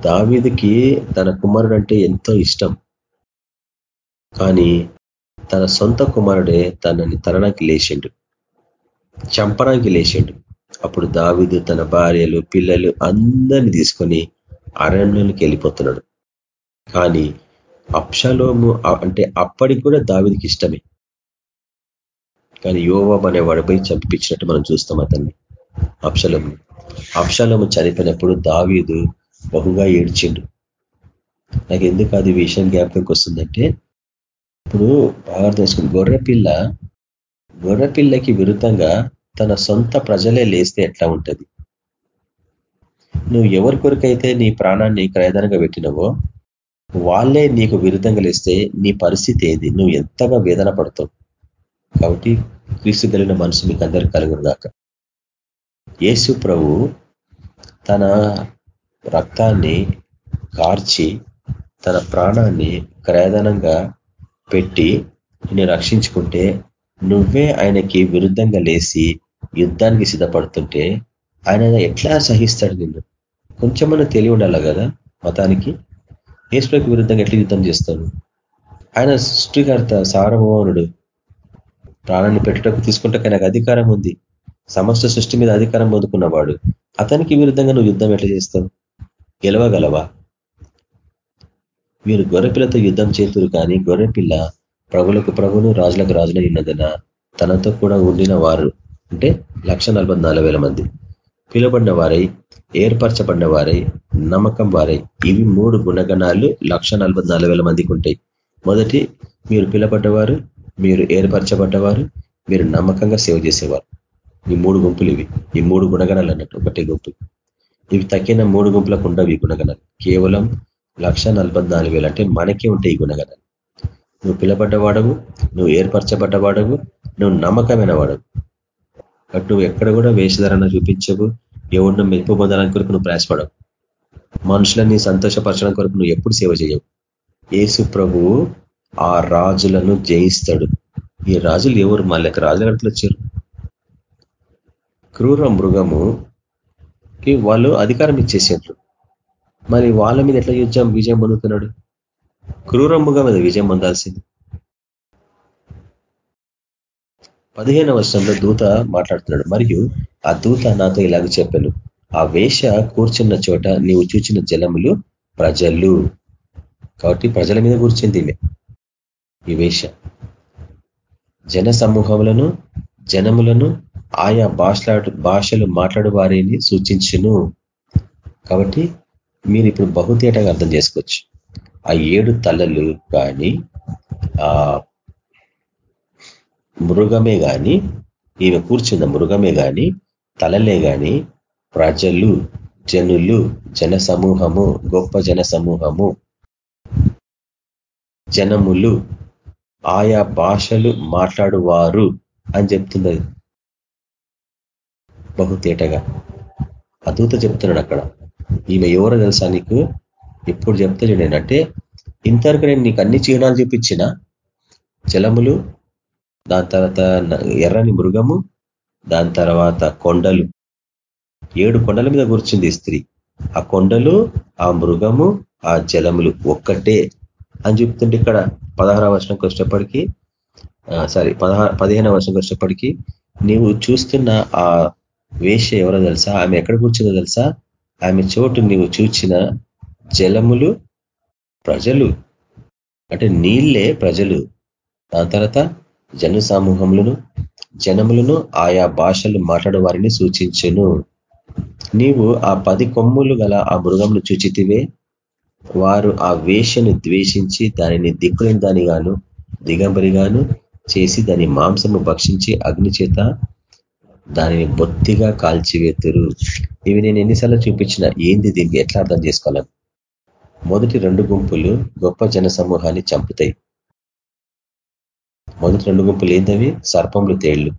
దావిదుకి తన కుమారుడు అంటే ఎంతో ఇష్టం. కానీ తన సొంత కుమారుడే తనని తరడానికి లేచిండు. చంపడానికి లేచిండు. అప్పుడు దావిదు తన భార్యలు పిల్లలు అందరిని తీసుకొని అరణ్యంలోకి వెళ్ళిపోతున్నాడు. కానీ అప్షలోము అంటే అప్పటికి కూడా దావిదికి ఇష్టమే. కానీ యోవాబ్ అనే వాడిపై చంపించినట్టు మనం చూస్తాం అతన్ని అప్షలము అప్షలము చనిపోయినప్పుడు దావీదు బహుగా ఏడ్చిండు. నాకు ఎందుకు అది విషయం జ్ఞాపకంకి వస్తుందంటే ఇప్పుడు బాగా తెలుసుకుని గొర్రెపిల్ల గొర్రెపిల్లకి విరుద్ధంగా తన సొంత ప్రజలే లేస్తే ఎట్లా ఉంటుంది? నువ్వు ఎవరి కొరకైతే నీ ప్రాణాన్ని క్రయదనంగా పెట్టినవో వాళ్ళే నీకు విరుద్ధంగా లేస్తే నీ పరిస్థితి ఏది? నువ్వు ఎంతగా వేదన పడతావు? కాబట్టి క్రీస్తు కలిగిన మనసు మీకు అందరికి కలుగురుగాక యేసు ప్రభు తన రక్తాన్ని కార్చి తన ప్రాణాన్ని క్రయదనంగా పెట్టి నిన్ను రక్షించుకుంటే నువ్వే ఆయనకి విరుద్ధంగా లేసి యుద్ధానికి సిద్ధపడుతుంటే ఆయన ఎట్లా సహిస్తాడు నిన్ను? కొంచెమన్నా తెలివి ఉండాలి కదా మతానికి? ఏసుకు విరుద్ధంగా ఎట్లా యుద్ధం చేస్తాడు? ఆయన సృష్టికర్త సార్వభౌనుడు ప్రాణాన్ని పెట్టడానికి తీసుకుంటే నాకు అధికారం ఉంది. సమస్త సృష్టి మీద అధికారం పొందుకున్నవాడు. అతనికి విరుద్ధంగా నువ్వు యుద్ధం ఎట్లా చేస్తావు? గెలవగలవా? మీరు గొర్రెపిల్లతో యుద్ధం చేతురు కానీ గొర్రెపిల్ల ప్రభులకు ప్రభును రాజులకు రాజులై ఉన్నదన? తనతో కూడా ఉండిన వారు అంటే లక్ష మంది. పిలువబడిన వారై ఏర్పరచబడిన వారై నమ్మకం వారై ఇవి మూడు గుణగణాలు లక్ష మందికి ఉంటాయి. మొదటి మీరు పిలబడ్డవారు మీరు ఏర్పరచబడ్డవారు మీరు నమ్మకంగా సేవ చేసేవారు. ఈ మూడు గుంపులు ఇవి. ఈ మూడు గుణగణాలు అన్నట్టు ఒకటే గుంపు. ఇవి తక్కిన మూడు గుంపులకు ఉండవు ఈ గుణగణాలు. కేవలం లక్ష అంటే మనకే ఉంటాయి ఈ గుణగణాలు. నువ్వు పిలబడ్డవాడవు నువ్వు ఏర్పరచబడ్డవాడవు నువ్వు నమ్మకమైన వాడవు బట్ నువ్వు ఎక్కడ కూడా వేషధారణ చూపించవు ఎవరిని మెప్పు పొందడానికి కొరకు నువ్వు ప్రయాసపడవు. మనుషులని సంతోషపరచడం కొరకు నువ్వు ఎప్పుడు సేవ చేయవు. ఏసు ప్రభువు ఆ రాజులను జయిస్తాడు. ఈ రాజులు ఎవరు? మళ్ళీ రాజుల గంటలు వచ్చారు? క్రూర మృగముకి వాళ్ళు అధికారం ఇచ్చేసేట్లు మరి వాళ్ళ మీద ఎట్లా యుద్ధం విజయం పొందుతున్నాడు? క్రూర మృగం మీద విజయం పొందాల్సింది. పదిహేను వర్షంలో దూత మాట్లాడుతున్నాడు. మరియు ఆ దూత నాతో ఇలాగ చెప్పాను ఆ వేష కూర్చున్న చోట నీవు చూచిన జలములు ప్రజలు. కాబట్టి ప్రజల మీద కూర్చుంది ఈ వేష జన సమూహములను జనములను ఆయా భాషలాడు భాషలు మాట్లాడు వారిని సూచించును. కాబట్టి మీరు ఇప్పుడు బహుతేటగా అర్థం చేసుకోవచ్చు. ఆ ఏడు తలలు కానీ ఆ మృగమే కానీ ఈమె కూర్చున్న మృగమే కానీ తలలే కానీ ప్రజలు జనులు జన సమూహము గొప్ప జన సమూహము జనములు ఆయా భాషలు మాట్లాడువారు అని చెప్తుంది బహుతేటగా అదూత చెప్తున్నాడు అక్కడ ఈమె ఎవరో తెలుసా నీకు? ఇప్పుడు చెప్తే చూడండి ఇంతవరకు నేను నీకు అన్ని చిహ్నాలు చూపించిన జలములు దాని తర్వాత ఎర్రని మృగము దాని తర్వాత కొండలు. ఏడు కొండల మీద కూర్చుంది స్త్రీ. ఆ కొండలు ఆ మృగము ఆ జలములు ఒక్కటే అని చెప్తుంటే ఇక్కడ పదహారవ వర్షంకి వచ్చేటప్పటికీ సారీ పదహారు పదిహేనవ వర్షంకి వచ్చేటప్పటికీ నీవు చూస్తున్న ఆ వేష ఎవరో తెలుసా? ఆమె ఎక్కడ కూర్చుందో తెలుసా? ఆమె చోటు నీవు చూచిన జలములు ప్రజలు. అంటే నీళ్ళే ప్రజలు. దాని తర్వాత జన సమూహములను జనములను ఆయా భాషలు మాట్లాడే వారిని సూచించను. నీవు ఆ పది కొమ్ములు గల ఆ మృగంను చూచితివే. వారు ఆ వేషను ద్వేషించి దానిని దిక్కులేని దానిగాను దిగంబరిగాను చేసి దాని మాంసము భక్షించి అగ్ని చేత దానిని బొత్తిగా కాల్చివేతురు ఇవి నేను ఎన్నిసార్లు చూపించిన ఏంది దీన్ని? ఎట్లా అర్థం చేసుకోవాలని మొదటి రెండు గుంపులు గొప్ప జన సమూహాన్ని చంపుతాయి. మొదటి రెండు గుంపులు ఏందవి? సర్పంలు తేళ్ళు.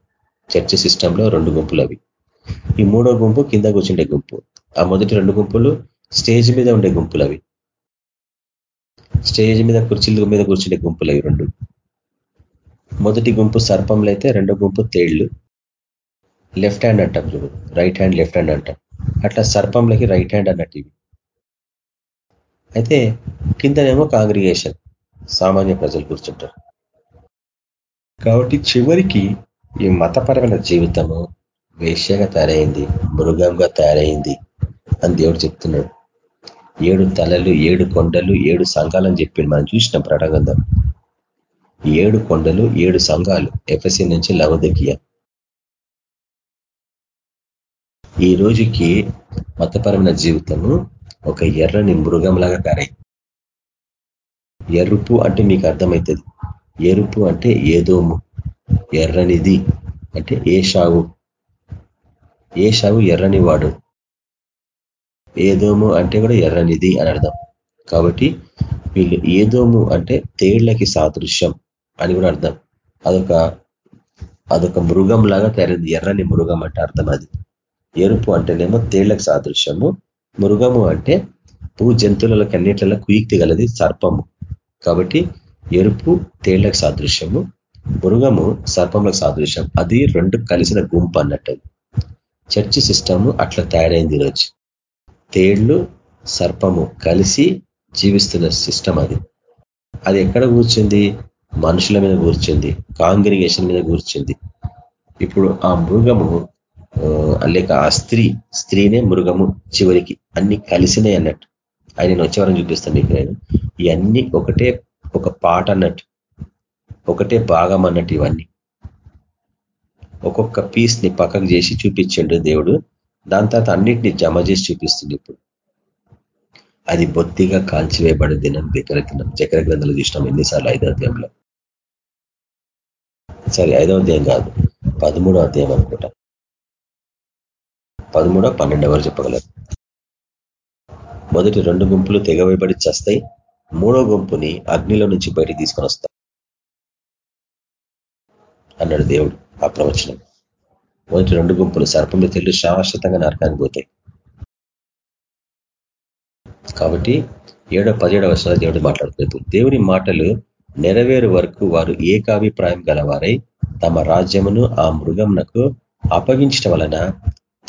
చర్చ సిస్టంలో రెండు గుంపులు అవి ఈ మూడో గుంపు కింద కూర్చుండే గుంపు. ఆ మొదటి రెండు గుంపులు స్టేజ్ మీద ఉండే గుంపులు అవి స్టేజ్ మీద కుర్చీల మీద కూర్చుండే గుంపులు అవి రెండు. మొదటి గుంపు సర్పంలు అయితే రెండో గుంపు తేళ్ళు. లెఫ్ట్ హ్యాండ్ అంటాం చూడు. రైట్ హ్యాండ్ లెఫ్ట్ హ్యాండ్ అంటాం. అట్లా సర్పంలకి రైట్ హ్యాండ్ అన్నట్టు ఇవి. అయితే కిందనేమో కాంగ్రిగేషన్ సామాన్య ప్రజలు కూర్చుంటారు. కాబట్టి చివరికి ఈ మతపరమైన జీవితము వేష్యగా తయారైంది మృగంగా తయారైంది అని దేవుడు చెప్తున్నాడు. ఏడు తలలు ఏడు కొండలు ఏడు సంఘాలని చెప్పింది మనం చూసినాం ప్రటగంధం ఏడు కొండలు ఏడు సంఘాలు ఎఫ్ఎస్సి నుంచి లవదకియ. ఈ రోజుకి మతపరమైన జీవితము ఒక ఎర్రని మృగంలాగా తయారై ఎరుపు అంటే మీకు అర్థమవుతుంది ఎరుపు అంటే ఏదోము ఎర్రనిది అంటే ఏ ఏషావు ఏ ఎర్రని వాడు ఏదోము అంటే కూడా ఎర్రనిది అని అర్థం. కాబట్టి వీళ్ళు ఏదోము అంటే తేళ్ళకి సాదృశ్యం అని కూడా అర్థం. అదొక అదొక మృగం లాగా తయారైంది. ఎర్రని మృగం అంటే అర్థం అది. ఎరుపు అంటేనేమో తేళ్ళకు సాదృశ్యము మృగము అంటే భూ జంతువులకి అన్నిట్లలో కుయుక్తి గలది సర్పము. కాబట్టి ఎరుపు తేళ్ళకు సాదృశ్యము మృగము సర్పంలకు సాదృశ్యం. అది రెండు కలిసిన గుంపు అన్నట్టు. చర్చి సిస్టము అట్లా తయారైంది ఈరోజు. తేళ్ళు సర్పము కలిసి జీవిస్తున్న సిస్టమ్ అది. అది ఎక్కడ కూర్చుంది? మనుషుల మీద కూర్చుంది కాంగ్రిగేషన్ మీద కూర్చుంది. ఇప్పుడు ఆ మృగము లేక ఆ స్త్రీ స్త్రీనే మృగము చివరికి అన్ని కలిసినాయి అన్నట్టు. ఆయన వచ్చేవారం చూపిస్తాను మీకు నేను. ఇవన్నీ ఒకటే ఒక పాట అన్నట్టు. ఒకటే భాగం అన్నట్టు ఇవన్నీ. ఒక్కొక్క పీస్ని పక్కకు చేసి చూపించండు దేవుడు. దాని తర్వాత అన్నిటిని జమ చేసి చూపిస్తుంది ఇప్పుడు. అది బొత్తిగా కాల్చివేయబడే దినం దగ్గర దినం చక్ర గ్రంథాలు చూసినాం ఎన్నిసార్లు? ఐదో అధ్యాయంలో. సరే ఐదో అధ్యాయం కాదు పదమూడో అధ్యాయం అనుకుంటా. పదమూడో పన్నెండవ చెప్పగలరు. మొదటి రెండు గుంపులు తెగవేయబడి చేస్తాయి. మూడో గుంపుని అగ్నిలో నుంచి బయటికి తీసుకొని వస్తాయి. అన్నాడు దేవుడు ఆ ప్రవచనం. మొదటి రెండు గుంపులు సర్పంలో తెల్లు శాశ్వతంగా నరకానికి పోతాయి. కాబట్టి ఏడో పదిహేడో వర్షాల దేవుడు మాట్లాడుతున్నారు దేవుని మాటలు నెరవేరు వరకు వారు ఏకాభిప్రాయం గలవారై తమ రాజ్యమును ఆ మృగంనకు అప్పగించడం వలన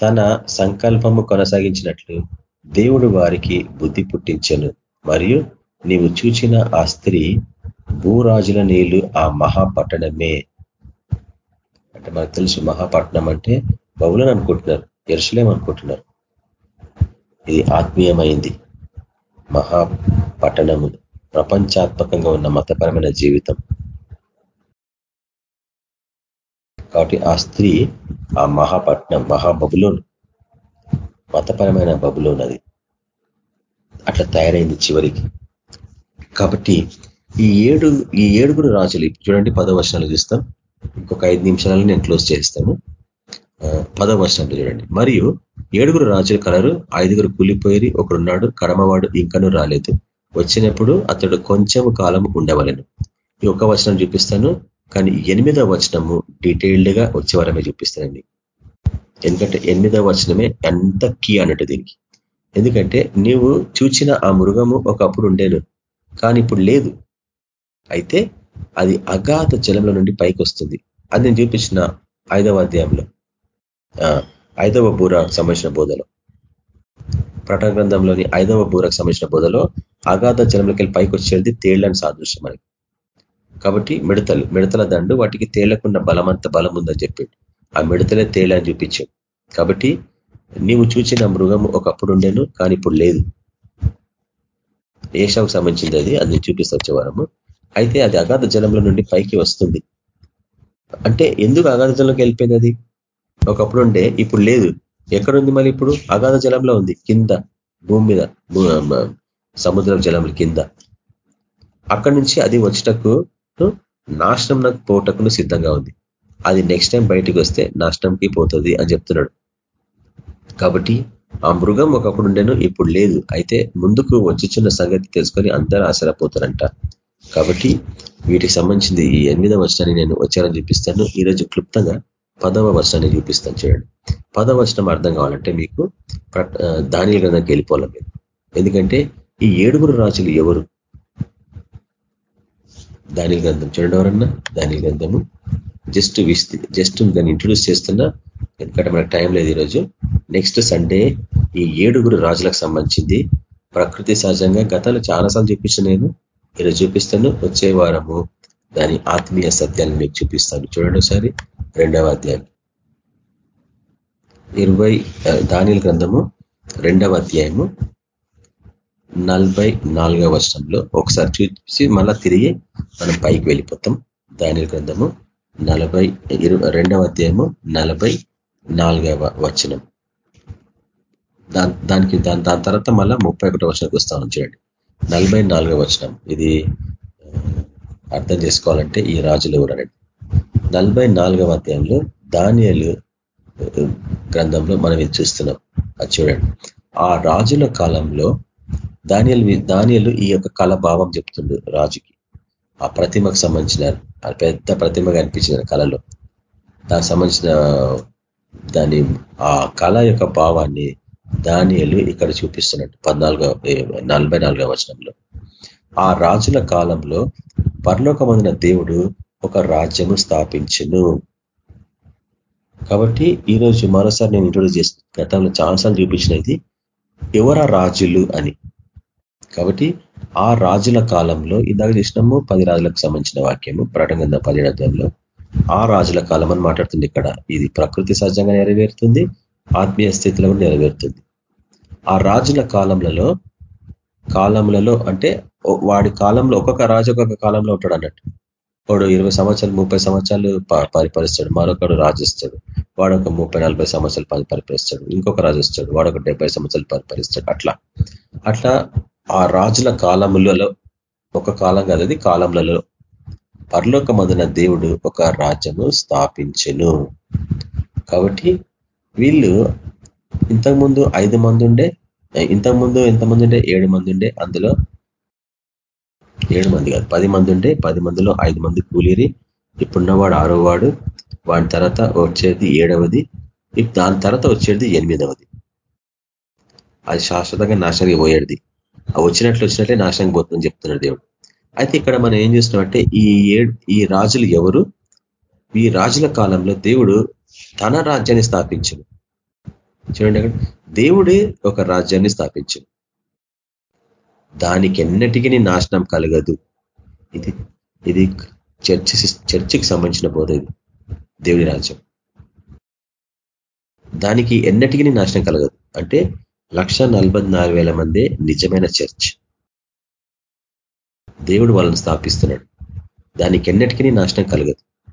తన సంకల్పము కొనసాగించినట్లు దేవుడు వారికి బుద్ధి పుట్టించను. మరియు నీవు చూచిన ఆ స్త్రీ భూరాజుల నీళ్ళు ఆ మహాపట్టణమే. అంటే మనకు తెలుసు మహాపట్నం అంటే బహుళని అనుకుంటున్నారు ఎరుసలేం అనుకుంటున్నారు. ఇది ఆత్మీయమైంది. మహాపట్టణము ప్రపంచాత్మకంగా ఉన్న మతపరమైన జీవితం. కాబట్టి ఆ స్త్రీ ఆ మహాపట్నం మహాబబులోన్ మతపరమైన బబులోన్ అది. అట్లా తయారైంది చివరికి. కాబట్టి ఈ ఏడు ఈ ఏడుగురు రాజులు చూడండి పదో వర్షాలు చూస్తాం. ఇంకొక ఐదు నిమిషాలను నేను క్లోజ్ చేస్తాను. పదో వర్షంలో చూడండి. మరియు ఏడుగురు రాజులు కలరు ఐదుగురు కూలిపోయి ఒకడున్నాడు కడమవాడు ఇంకనూ రాలేదు. వచ్చినప్పుడు అతడు కొంచెం కాలం ఉండవలను. ఈ ఒక వచనం చూపిస్తాను. కానీ ఎనిమిదవ వచనము డీటెయిల్డ్గా వచ్చే వారమే చూపిస్తానండి. ఎందుకంటే ఎనిమిదవ వచనమే ఎంత కీ అన్నట్టు దీనికి. ఎందుకంటే నీవు చూచిన ఆ మృగము ఒకప్పుడు ఉండేను కానీ ఇప్పుడు లేదు. అయితే అది అగాధ జలంలో నుండి పైకి వస్తుంది అది నేను చూపించిన ఐదవ అధ్యాయంలో. ఐదవ బూరకు సంబంధించిన బోధలో. ప్రటన గ్రంథంలోని ఐదవ బూరకు సంబంధించిన బోధలో అగాధ జలంలోకి వెళ్ళి పైకి వచ్చేది తేళ్ళని సాదృశ్యం మనకి. కాబట్టి మిడతలు మిడతల దండు వాటికి తేళ్ళకున్న బలమంత బలం ఉందని చెప్పాడు. ఆ మిడతలే తేళ్ళని చూపించాడు. కాబట్టి నీవు చూచిన మృగం ఒకప్పుడు ఉండేను కానీ ఇప్పుడు లేదు. ఏషాకు సంబంధించింది అది అది చూపిస్తూ వచ్చేవారము అయితే అది అగాధ జలంలో నుండి పైకి వస్తుంది. అంటే ఎందుకు అగాధ జలంలోకి వెళ్ళిపోయింది అది? ఒకప్పుడు ఉండే ఇప్పుడు లేదు. ఎక్కడుంది మరి ఇప్పుడు? అగాధ జలంలో ఉంది కింద భూమి మీద సముద్రం జలముల కింద. అక్కడి నుంచి అది వచ్చటకు నాశనం నాకు పోటకును సిద్ధంగా ఉంది. అది నెక్స్ట్ టైం బయటికి వస్తే నాశనంకి పోతుంది అని చెప్తున్నాడు. కాబట్టి ఆ మృగం ఒకప్పుడు ఉండేను ఇప్పుడు లేదు. అయితే ముందుకు వచ్చిచున్న సంగతి తెలుసుకొని అందరూ ఆశ్చర్యపోతారంట. కాబట్టి వీటికి సంబంధించింది ఈ ఎనిమిదవ వర్షాన్ని నేను వచ్చారని చూపిస్తాను. ఈరోజు క్లుప్తంగా పదవ వర్షాన్ని చూపిస్తాను చూడండి. పదవ వర్షం అర్థం కావాలంటే మీకు దాని గ్రంథంకి వెళ్ళిపోవాలి మీరు. ఎందుకంటే ఈ ఏడుగురు రాజులు ఎవరు? దాని గ్రంథం చూడండి ఎవరన్నా? దాని గ్రంథము. జస్ట్ విస్తి జస్ట్ దాన్ని ఇంట్రొడ్యూస్ చేస్తున్నా. ఎందుకంటే మనకు టైం లేదు ఈరోజు. నెక్స్ట్ సండే ఈ ఏడుగురు రాజులకు సంబంధించింది. ప్రకృతి సహజంగా గతంలో చాలాసార్లు చూపించిన నేను. ఈరోజు చూపిస్తాను. వచ్చే వారము దాని ఆత్మీయ సత్యాన్ని మీకు చూపిస్తాను. చూడండి ఒకసారి. రెండవ అధ్యాయం. ఇరవై దానిల గ్రంథము. రెండవ అధ్యాయము. నలభై నాలుగవ వర్షంలో ఒకసారి చూసి మళ్ళా తిరిగి మనం పైకి వెళ్ళిపోతాం. దాని గ్రంథము నలభై రెండవ అధ్యాయము నలభై నాలుగవ వచనం. దానికి దాని దాని తర్వాత మళ్ళా ముప్పై ఒకటో వచనకు వస్తామని చూడండి. నలభై నాలుగవ వచనం. ఇది అర్థం చేసుకోవాలంటే ఈ రాజులు ఎవరనండి నలభై నాలుగవ అధ్యాయంలో ధాన్యాలు గ్రంథంలో మనం ఇది చూస్తున్నాం. అది చూడండి. ఆ రాజుల కాలంలో దానియలు దానియలు ఈ యొక్క కళ భావం చెప్తుండు రాజుకి. ఆ ప్రతిమకు సంబంధించిన పెద్ద ప్రతిమ కనిపించిన కళలో. దానికి సంబంధించిన దాని ఆ కళ యొక్క భావాన్ని దానియలు ఇక్కడ చూపిస్తున్నట్టు పద్నాలుగో నలభై నాలుగో వచనంలో. ఆ రాజుల కాలంలో పరలోకమందిన దేవుడు ఒక రాజ్యము స్థాపించును. కాబట్టి ఈరోజు మరోసారి నేను ఇంట్రొడ్యూస్ చేసిన గతంలో చాలాసార్లు చూపించిన ఇది ఎవరా రాజులు అని. కాబట్టి ఆ రాజుల కాలంలో ఇందాక చేసినాము పది రాజులకు సంబంధించిన వాక్యము ప్రకటన పదిహేడు ఆ రాజుల కాలం అని మాట్లాడుతుంది ఇక్కడ ఇది ప్రకృతి సహజంగా నెరవేరుతుంది ఆత్మీయ స్థితిలో నెరవేరుతుంది. ఆ రాజుల కాలంలో కాలములలో అంటే వాడి కాలంలో ఒక్కొక్క రాజు ఒక్కొక్క కాలంలో ఉంటాడు అన్నట్టు. వాడు ఇరవై సంవత్సరాలు ముప్పై సంవత్సరాలు పరిపరిస్తాడు మరొకడు రాజిస్తాడు. వాడు ఒక ముప్పై నలభై సంవత్సరాలు పరిపరిస్తాడు ఇంకొక రాజు వస్తాడు వాడు ఒక డెబ్బై సంవత్సరాలు పరిపరిస్తాడు అట్లా. అట్లా ఆ రాజుల కాలములలో ఒక కాలం కదది కాలములలో పరలోక మందున దేవుడు ఒక రాజ్యము స్థాపించెను. కాబట్టి వీళ్ళు ఇంతకుముందు ఐదు మంది ఉండే ఇంతకుముందు ఎంతమంది ఉండే ఏడు మంది ఉండే అందులో ఏడు మంది కాదు. పది మంది ఉండే పది మందిలో ఐదు మంది కూలీరి. ఇప్పుడున్నవాడు ఆరో వాడు వాడి తర్వాత వచ్చేది ఏడవది. దాని తర్వాత వచ్చేది ఎనిమిదవది. అది శాశ్వతంగా నాశనంగా పోయేది. ఆ వచ్చినట్లు వచ్చినట్లే నాశనంకి పోతుందని చెప్తున్నాడు దేవుడు. అయితే ఇక్కడ మనం ఏం చేస్తున్నామంటే ఈ ఏడు ఈ రాజులు ఎవరు? ఈ రాజుల కాలంలో దేవుడు తన రాజ్యాన్ని స్థాపించను చూడండి అక్కడ. దేవుడే ఒక రాజ్యాన్ని స్థాపించను దానికి ఎన్నటికీ నాశనం కలగదు. ఇది ఇది చర్చి చర్చికి సంబంధించిన బోధ ఇది. దేవుడి రాజ్యం. దానికి ఎన్నటికీ నాశనం కలగదు. అంటే లక్ష మంది నిజమైన చర్చ్. దేవుడు వాళ్ళని స్థాపిస్తున్నాడు. దానికి ఎన్నటికీ నాశనం కలగదు.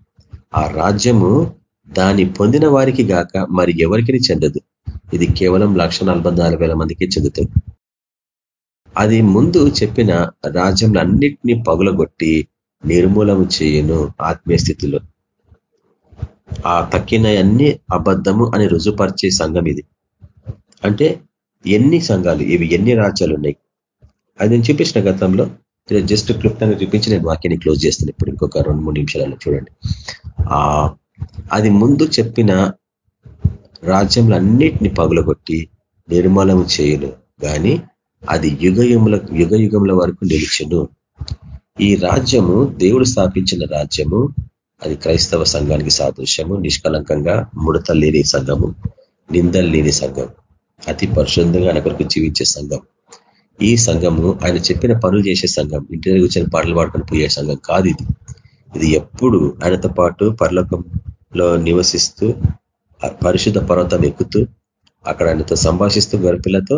ఆ రాజ్యము దాని పొందిన వారికి గాక మరి ఎవరికి చెందదు. ఇది కేవలం లక్ష మందికి చెందుతుంది. అది ముందు చెప్పిన రాజ్యంలన్నిటినీ పగులగొట్టి నిర్మూలము చేయను ఆత్మీయ స్థితిలో. ఆ తక్కిన అన్ని అబద్ధము అని రుజుపరిచే సంఘం ఇది. అంటే ఎన్ని సంఘాలు ఇవి ఎన్ని రాజ్యాలు ఉన్నాయి అది నేను చూపించిన గతంలో జస్ట్ క్లుప్తంగా చూపించి నేను వాక్యాన్ని క్లోజ్ చేస్తాను ఇప్పుడు ఇంకొక రెండు మూడు నిమిషాలలో చూడండి. ఆ అది ముందు చెప్పిన రాజ్యంలన్నిటిని పగులగొట్టి నిర్మూలము చేయను. కానీ అది యుగ యుగ యుగముల వరకు నిలిచెను. ఈ రాజ్యము దేవుడు స్థాపించిన రాజ్యము అది క్రైస్తవ సంఘానికి సాదృశ్యము నిష్కలంకంగా ముడత లేని సంఘము నిందలు లేని సంఘం అతి పరిశుద్ధంగా ఆయన కొరకు జీవించే సంఘం. ఈ సంఘము ఆయన చెప్పిన పనులు చేసే సంఘం ఇంటి దగ్గర వచ్చిన పాటలు పాడుకొని పోయే సంఘం కాదు ఇది. ఇది ఎప్పుడు ఆయనతో పాటు పర్లోకంలో నివసిస్తూ పరిశుద్ధ పర్వతం ఎక్కుతూ అక్కడ ఆయనతో సంభాషిస్తూ గరిపిల్లతో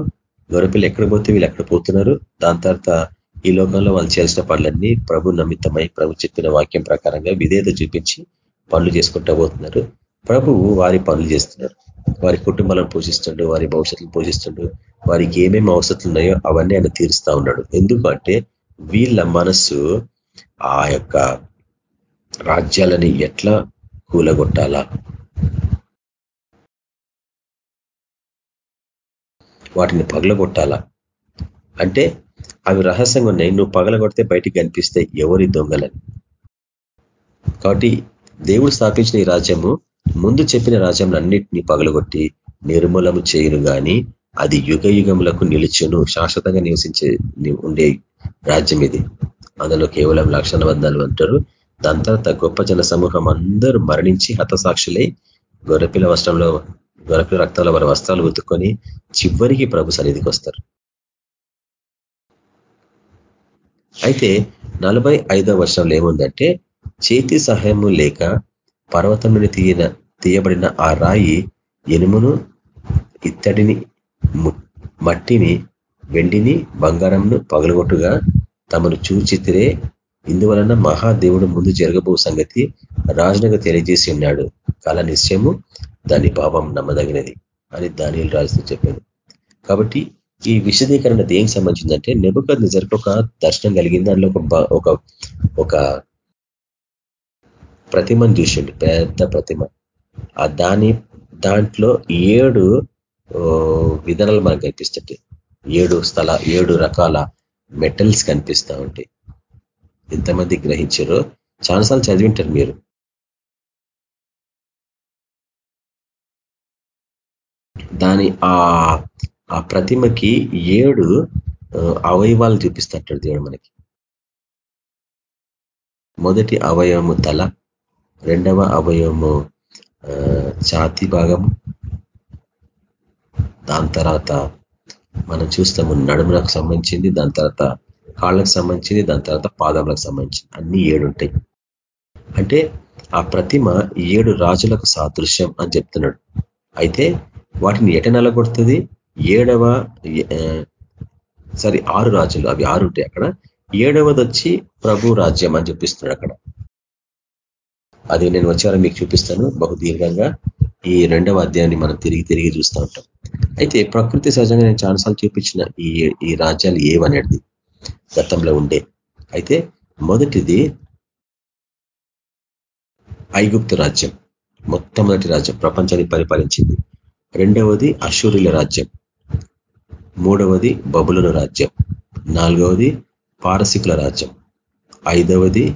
గొర్రెపిల్లు ఎక్కడ పోతే వీళ్ళు ఎక్కడ పోతున్నారు? దాని తర్వాత ఈ లోకంలో వాళ్ళు చేసిన పనులన్నీ ప్రభు నిమిత్తమై ప్రభు చెప్పిన వాక్యం ప్రకారంగా విధేత చూపించి పనులు చేసుకుంటా పోతున్నారు. ప్రభువు వారి పనులు చేస్తున్నారు. వారి కుటుంబాలను పోషిస్తుండు వారి భవిష్యత్తును పోషిస్తుండు వారికి ఏమేమి అవసరాలు ఉన్నాయో అవన్నీ ఆయన తీరుస్తా ఉన్నాడు. ఎందుకంటే వీళ్ళ మనస్సు ఆ యొక్క రాజ్యాలని ఎట్లా కూలగొట్టాలా? వాటిని పగలగొట్టాలా? అంటే అవి రహస్యంగా ఉన్నాయి. నువ్వు పగలగొడితే బయటికి కనిపిస్తే ఎవరి దొంగలని. కాబట్టి దేవుడు స్థాపించిన ఈ రాజ్యము ముందు చెప్పిన రాజ్యం అన్నిటినీ పగలగొట్టి నిర్మూలము చేయను గాని అది యుగ యుగములకు నిలిచును శాశ్వతంగా నివసించే ఉండే రాజ్యం ఇది. అందులో కేవలం లక్షణ బంధాలు అంటారు. దాని తర్వాత గొప్ప జన సమూహం అందరూ మరణించి హతసాక్షులై గొర్రెపిల్ల వస్త్రంలో గొర్రెపిల్ల రక్తంలో వారి వస్త్రాలు ఉతుక్కొని చివరికి ప్రభు సన్నిధికి వస్తారు. అయితే నలభై ఐదో వర్షంలో ఏముందంటే చేతి సహాయము లేక పర్వతం నుండి తీయన తీయబడిన ఆ రాయి ఎనుమును ఇత్తడిని మట్టిని వెండిని బంగారంను పగలగొట్టుగా తమను చూచితిరే. ఇందువలన మహాదేవుడు ముందు జరగబో సంగతి రాజునకు తెలియజేసి ఉన్నాడు. కాల నిశ్చయము దాని పాపం నమ్మదగినది అని దానిలు రాజుతో చెప్పింది కాబట్టి ఈ విశదీకరణ దేనికి సంబంధించిందంటే నెబుకద్ నిజరికి ఒక దర్శనం కలిగింది. దానిలో ఒక ఒక ప్రతిమను చూసిండు. పెద్ద ప్రతిమ. ఆ దాని దాంట్లో ఏడు విధానాలు మనకు కనిపిస్తుంటాయి. ఏడు స్థల ఏడు రకాల మెటల్స్ కనిపిస్తూ ఉంటాయి. ఎంతమంది గ్రహించారో చాలాసార్లు చదివింటారు మీరు. దాని ఆ ప్రతిమకి ఏడు అవయవాలు చూపిస్తాడు దేవుడు మనకి. మొదటి అవయవము తల రెండవ అవయవము ఛాతి భాగము దాని తర్వాత మనం చూస్తాము నడుములకు సంబంధించింది దాని తర్వాత కాళ్ళకు సంబంధించింది దాని తర్వాత పాదములకు సంబంధించింది. అన్ని ఏడుంటాయి అంటే ఆ ప్రతిమ ఏడు రాజులకు సాదృశ్యం అని చెప్తున్నాడు. అయితే వాటిని ఎట నెలగొడుతుంది? ఏడవ సారీ ఆరు రాజులు. అవి ఆరు ఉంటాయి అక్కడ. ఏడవది వచ్చి ప్రభు రాజ్యం అని చూపిస్తున్నాడు అక్కడ. అది నేను వచ్చారో మీకు చూపిస్తాను. బహు దీర్ఘంగా. ఈ రెండవ అధ్యాయాన్ని మనం తిరిగి తిరిగి చూస్తూ ఉంటాం. అయితే ప్రకృతి సహజంగా నేను చాలాసార్లు చూపించిన ఈ ఈ రాజ్యాలు ఏవనేది గతంలో ఉండే. అయితే మొదటిది ఐగుప్తు రాజ్యం. మొట్టమొదటి రాజ్యం. ప్రపంచాన్ని పరిపాలించింది. రెండవది అశూరుల రాజ్యం. మూడవది బబులుల రాజ్యం. నాలుగవది పారసికుల రాజ్యం. ఐదవది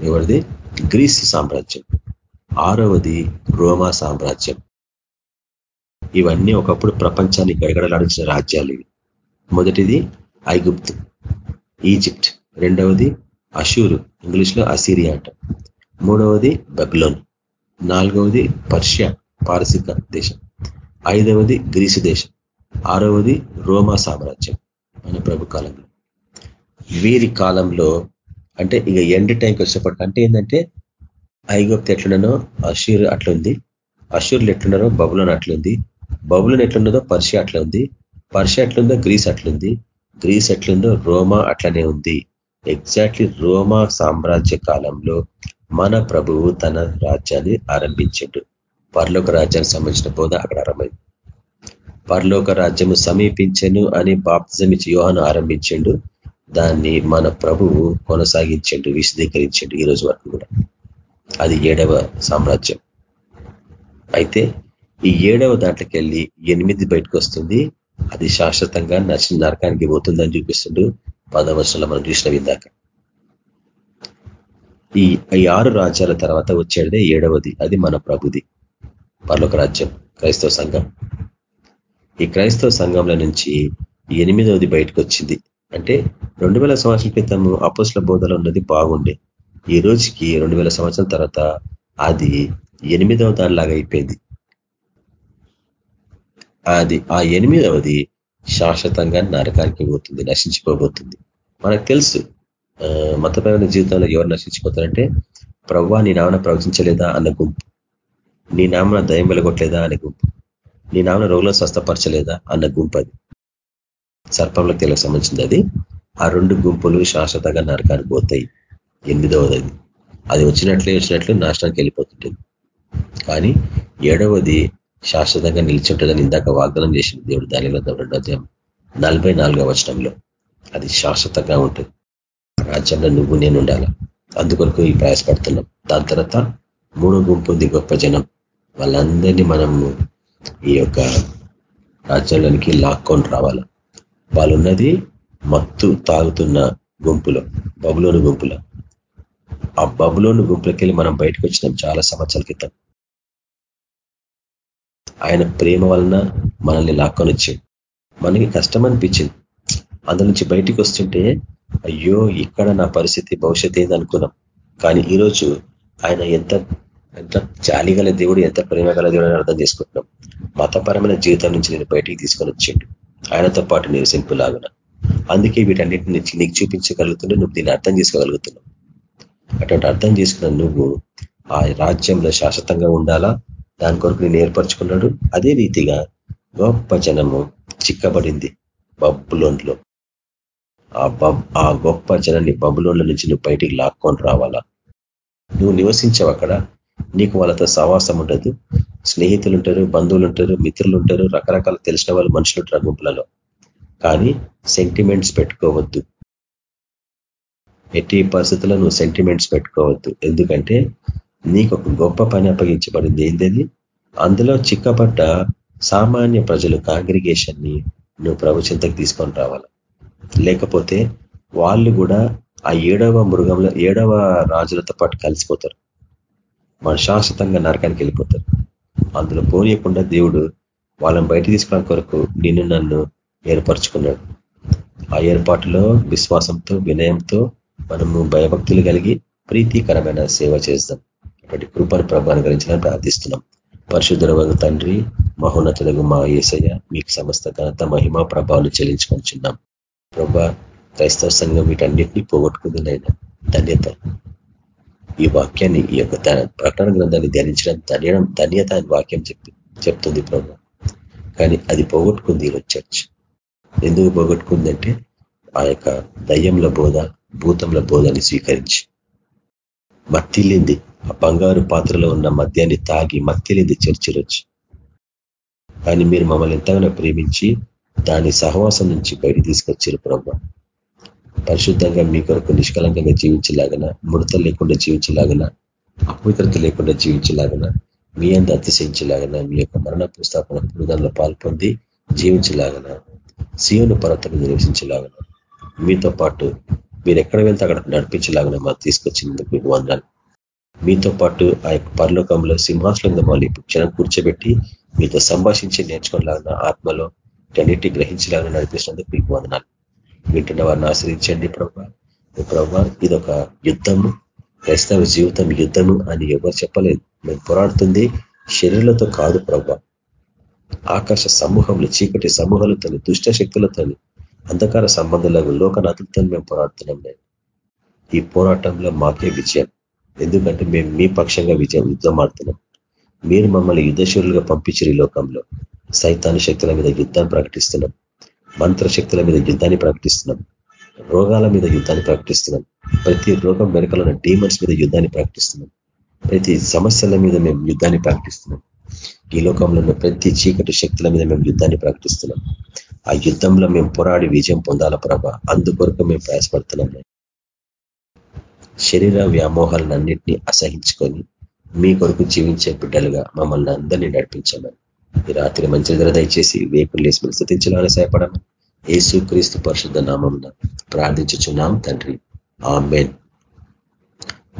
ఎవరిది? గ్రీస్ సామ్రాజ్యం. ఆరవది రోమా సామ్రాజ్యం. ఇవన్నీ ఒకప్పుడు ప్రపంచాన్ని గడగడలాడించిన రాజ్యాలు ఇవి. మొదటిది ఐగుప్తు ఈజిప్ట్ రెండవది అషూరు ఇంగ్లీష్లో అసీరియా అంట మూడవది బెబ్లోన్ నాలుగవది పర్షియా పారసిక దేశం. ఐదవది గ్రీసు దేశం. ఆరవది రోమా సామ్రాజ్యం మన ప్రభు కాలంలో. వీరి కాలంలో అంటే ఇక ఎండ్ టైంకి వచ్చేప్పటికి అంటే ఏంటంటే ఐగోప్తి ఎట్లుండనో అషూర్ అట్లుంది. అషూర్లు ఎట్లున్నారో బబులోన్ అట్లుంది. బబులోన్ ఎట్లున్నదో పర్షియా అట్లా ఉంది పర్షియా ఎట్లుందో గ్రీస్ అట్లుంది. గ్రీస్ ఎట్లుందో రోమా అట్లనే ఉంది. ఎగ్జాక్ట్లీ రోమా సామ్రాజ్య కాలంలో మన ప్రభువు తన రాజ్యాన్ని ఆరంభించిండు. పరలోక రాజ్యానికి సంబంధించిన బోధ అక్కడ ఆరంభమైంది. పరలోక రాజ్యము సమీపించను అని బాప్తిజం ఇచ్చి యోహాను ఆరంభించిండు. దాన్ని మన ప్రభువు కొనసాగించండు విశదీకరించండు ఈ రోజు వరకు కూడా. అది ఏడవ సామ్రాజ్యం. అయితే ఈ ఏడవ దాంట్లోకి వెళ్ళి ఎనిమిది బయటకు వస్తుంది. అది శాశ్వతంగా నచ్చిన నరకానికి పోతుందని చూపిస్తుండు పదవర్షంలో మనం చూసిన విందాక ఈ ఈ ఆరు రాజ్యాల తర్వాత వచ్చేదే ఏడవది అది మన ప్రభుది. పర్లోక రాజ్యం క్రైస్తవ సంఘం. ఈ క్రైస్తవ సంఘంలో నుంచి ఎనిమిదవది బయటకు వచ్చింది అంటే రెండు వేల సంవత్సరాల క్రితము అపోస్ల బోధలో ఉన్నది బాగుండే. ఈ రోజుకి రెండు వేల సంవత్సరాల తర్వాత అది ఎనిమిదవ దానిలాగా అయిపోయింది. అది ఆ ఎనిమిదవది శాశ్వతంగా నరకానికి పోతుంది నశించిపోబోతుంది. మనకు తెలుసు మతపరమైన జీవితంలో ఎవరు నశించిపోతారంటే ప్రవ్వా నీ నామన ప్రవచించలేదా? అన్న గుంపు. నీ నామన దయం వెలగొట్టలేదా అనే గుంపు. నీ నామన రోగులను స్వస్థపరచలేదా అన్న గుంపు అది. సర్పంలో తెలకు సంబంధించింది అది. ఆ రెండు గుంపులు శాశ్వతంగా నరకానికి పోతాయి. ఎనిమిదవది అది అది వచ్చినట్లే వచ్చినట్లు నాశనానికి వెళ్ళిపోతుంటుంది. కానీ ఏడవది శాశ్వతంగా నిలిచింటుందని ఇందాక వాగ్దానం చేసింది దేవుడు దానిలో రెండో అధ్యాయం నలభై నాలుగో వచనంలో. అది శాశ్వతంగా ఉంటుంది. రాజ్యంలో నువ్వు నేను ఉండాల? అందుకొరకు ఈ ప్రయాసపడుతున్నాం. దాని తర్వాత మూడో గుంపు ఉంది గొప్ప జనం. వాళ్ళందరినీ మనము ఈ యొక్క రాజ్యంలోనికి లాక్కొని రావాలి. వాళ్ళున్నది మత్తు తాగుతున్న గుంపులో బబులోని గుంపులో. ఆ బబులోని గుంపులకి వెళ్ళి మనం బయటకు వచ్చినాం చాలా సంవత్సరాల క్రితం. ఆయన ప్రేమ వలన మనల్ని లాక్కొని వచ్చింది మనకి కష్టం అనిపించింది అందు నుంచి బయటికి వస్తుంటే అయ్యో ఇక్కడ నా పరిస్థితి భవిష్యత్ అనుకున్నాం కానీ ఈరోజు ఆయన ఎంత ఎంత జాలిగల దేవుడు ఎంత ప్రేమ గల దేవుడు అని అర్థం చేసుకుంటున్నాం. మతపరమైన జీవితం నుంచి నేను బయటికి తీసుకొని వచ్చిండు. ఆయనతో పాటు నేను లాగున అందుకే వీటన్నిటిని నీకు చూపించగలుగుతుండే నువ్వు దీన్ని అర్థం చేసుకోగలుగుతున్నావు. అటువంటి అర్థం చేసుకున్న నువ్వు ఆ రాజ్యంలో శాశ్వతంగా ఉండాలా? దాని కొరకు నేను ఏర్పరచుకున్నాడు. అదే రీతిగా గొప్ప జనము చిక్కబడింది బబ్బులోన్లో ఆ బబ్ ఆ గొప్ప జనాన్ని బబులోన్ల నుంచి నువ్వు బయటికి లాక్కొని రావాలా? నువ్వు నివసించావు అక్కడ. నీకు వాళ్ళతో సహవాసం ఉండదు. స్నేహితులు ఉంటారు బంధువులు ఉంటారు మిత్రులు ఉంటారు రకరకాల తెలిసిన వాళ్ళు మనుషులు ఉంటారు గుంపులలో. కానీ సెంటిమెంట్స్ పెట్టుకోవద్దు. ఎట్టి పరిస్థితుల్లో నువ్వు సెంటిమెంట్స్ పెట్టుకోవద్దు. ఎందుకంటే నీకు ఒక గొప్ప పని అప్పగించబడింది. ఏంటది? అందులో చిక్కబడ్డ సామాన్య ప్రజలు కాంగ్రిగేషన్ని నువ్వు ప్రవచింతకు తీసుకొని రావాలి. లేకపోతే వాళ్ళు కూడా ఆ ఏడవ మృగంలో ఏడవ రాజులతో పాటు కలిసిపోతారు. మన శాశ్వతంగా నరకానికి వెళ్ళిపోతారు. అందులో పోనీయకుండా దేవుడు వాళ్ళని బయట తీసుకోవడం కొరకు నిన్ను నన్ను ఏర్పరచుకున్నాడు. ఆ ఏర్పాటులో విశ్వాసంతో వినయంతో మనము భయభక్తులు కలిగి ప్రీతికరమైన సేవ చేస్తాం. అటువంటి కృపను ప్రభావం గురించి ప్రార్థిస్తున్నాం. పరిశుద్ధుల తండ్రి మహోన్నతులకు మా ఏసయ్య మీకు సమస్త ఘనత మహిమ ప్రభావాలు చెల్లించుకొనిచున్నాం. ప్రభా క్రైస్తవ సంఘం వీటన్నిటినీ పోగొట్టుకుంది నైనా ధన్యత. ఈ వాక్యాన్ని ఈ యొక్క ప్రకటన గ్రంథాన్ని ధ్యానించడం ధన్యడం ధన్యత అని వాక్యం చెప్పి చెప్తుంది ప్రభు. కానీ అది పోగొట్టుకుంది ఈరోజు చర్చ్. ఎందుకు పోగొట్టుకుందంటే ఆ యొక్క దయ్యంల బోధ భూతంల బోధని స్వీకరించి. మత్తిలింది ఆ బంగారు పాత్రలో ఉన్న మద్యాన్ని తాగి మత్తిలింది చర్చి కానీ మీరు మమ్మల్ని ఎంతగానో ప్రేమించి దాని సహవాసం నుంచి బయట తీసుకొచ్చారు ప్రభు. పరిశుద్ధంగా మీ కొరకు నిష్కలంకంగా జీవించలాగన ముడత లేకుండా జీవించలాగన అపవిత్రత లేకుండా జీవించలాగన మీ అంత అతిశయించలాగన మీ యొక్క మరణ పుస్తకం పురుదంలో పాల్పొంది జీవించలాగన సీయోను పర్వతం నివసించలాగన మీతో పాటు మీరు ఎక్కడ వెళ్తే అక్కడ నడిపించలాగన మాకు తీసుకొచ్చినందుకు మీకు వందాలు మీతో పాటు ఆ యొక్క పరలోకంలో సింహాసనంగా మళ్ళీ క్షణం కూర్చోబెట్టి మీతో సంభాషించి నేర్చుకోలాగిన ఆత్మలో అన్నిటి గ్రహించలాగా నడిపిస్తున్నందుకు మీకు వందనాలు. వింటున్న వారిని ఆశ్రయించండి ప్రభా. ప్రభా ఇదొక యుద్ధము క్రైస్తవ జీవితం యుద్ధము అని ఎవరు చెప్పలేదు. మేము పోరాడుతుంది శరీరంతో కాదు ప్రభా. ఆకాశ సమూహంలో చీకటి సమూహాలతో దుష్ట శక్తులతో అంధకార సంబంధాలకు లోకనాథులతో మేము పోరాడుతున్నాం నేను ఈ పోరాటంలో మాకే విజయం. ఎందుకంటే మేము మీ పక్షంగా విజయం యుద్ధం ఆడుతున్నాం. మీరు మమ్మల్ని యుద్ధశూరులుగా పంపించారు ఈ లోకంలో. సైతాను శక్తుల మీద యుద్ధాన్ని ప్రకటిస్తున్నాం. మంత్ర శక్తుల మీద యుద్ధాన్ని ప్రకటిస్తున్నాం. రోగాల మీద యుద్ధాన్ని ప్రకటిస్తున్నాం. ప్రతి రోగం వెనకాల ఉన్న డీమన్స్ మీద యుద్ధాన్ని ప్రకటిస్తున్నాం. ప్రతి సమస్యల మీద మేము యుద్ధాన్ని ప్రకటిస్తున్నాం. ఈ లోకంలో ఉన్న ప్రతి చీకటి శక్తుల మీద మేము యుద్ధాన్ని ప్రకటిస్తున్నాం. ఆ యుద్ధంలో మేము పోరాడి విజయం పొందాల ప్రభ? అందుకొరకు మేము ప్రయాసపడుతున్నాం. శరీర వ్యామోహాలను అన్నింటినీ అసహించుకొని మీ కొరకు జీవించే బిడ్డలుగా మమ్మల్ని అందరినీ నడిపించమని ఈ రాత్రి మంచి నిద్ర దయచేసి వేపులు లేసి స్థుతించాలని సహాయపడమని ఏసు క్రీస్తు పరిశుద్ధ నామం ప్రార్థించుచున్నాం తండ్రి. ఆమెన్.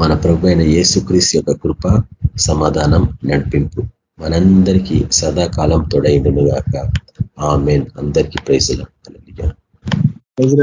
మన ప్రభు అయిన యేసుక్రీస్తు యొక్క కృప సమాధానం నడిపింపు మనందరికీ సదాకాలం తొడైండును గాక ఆమెన్. అందరికీ ప్రైజులు ప్రైజ్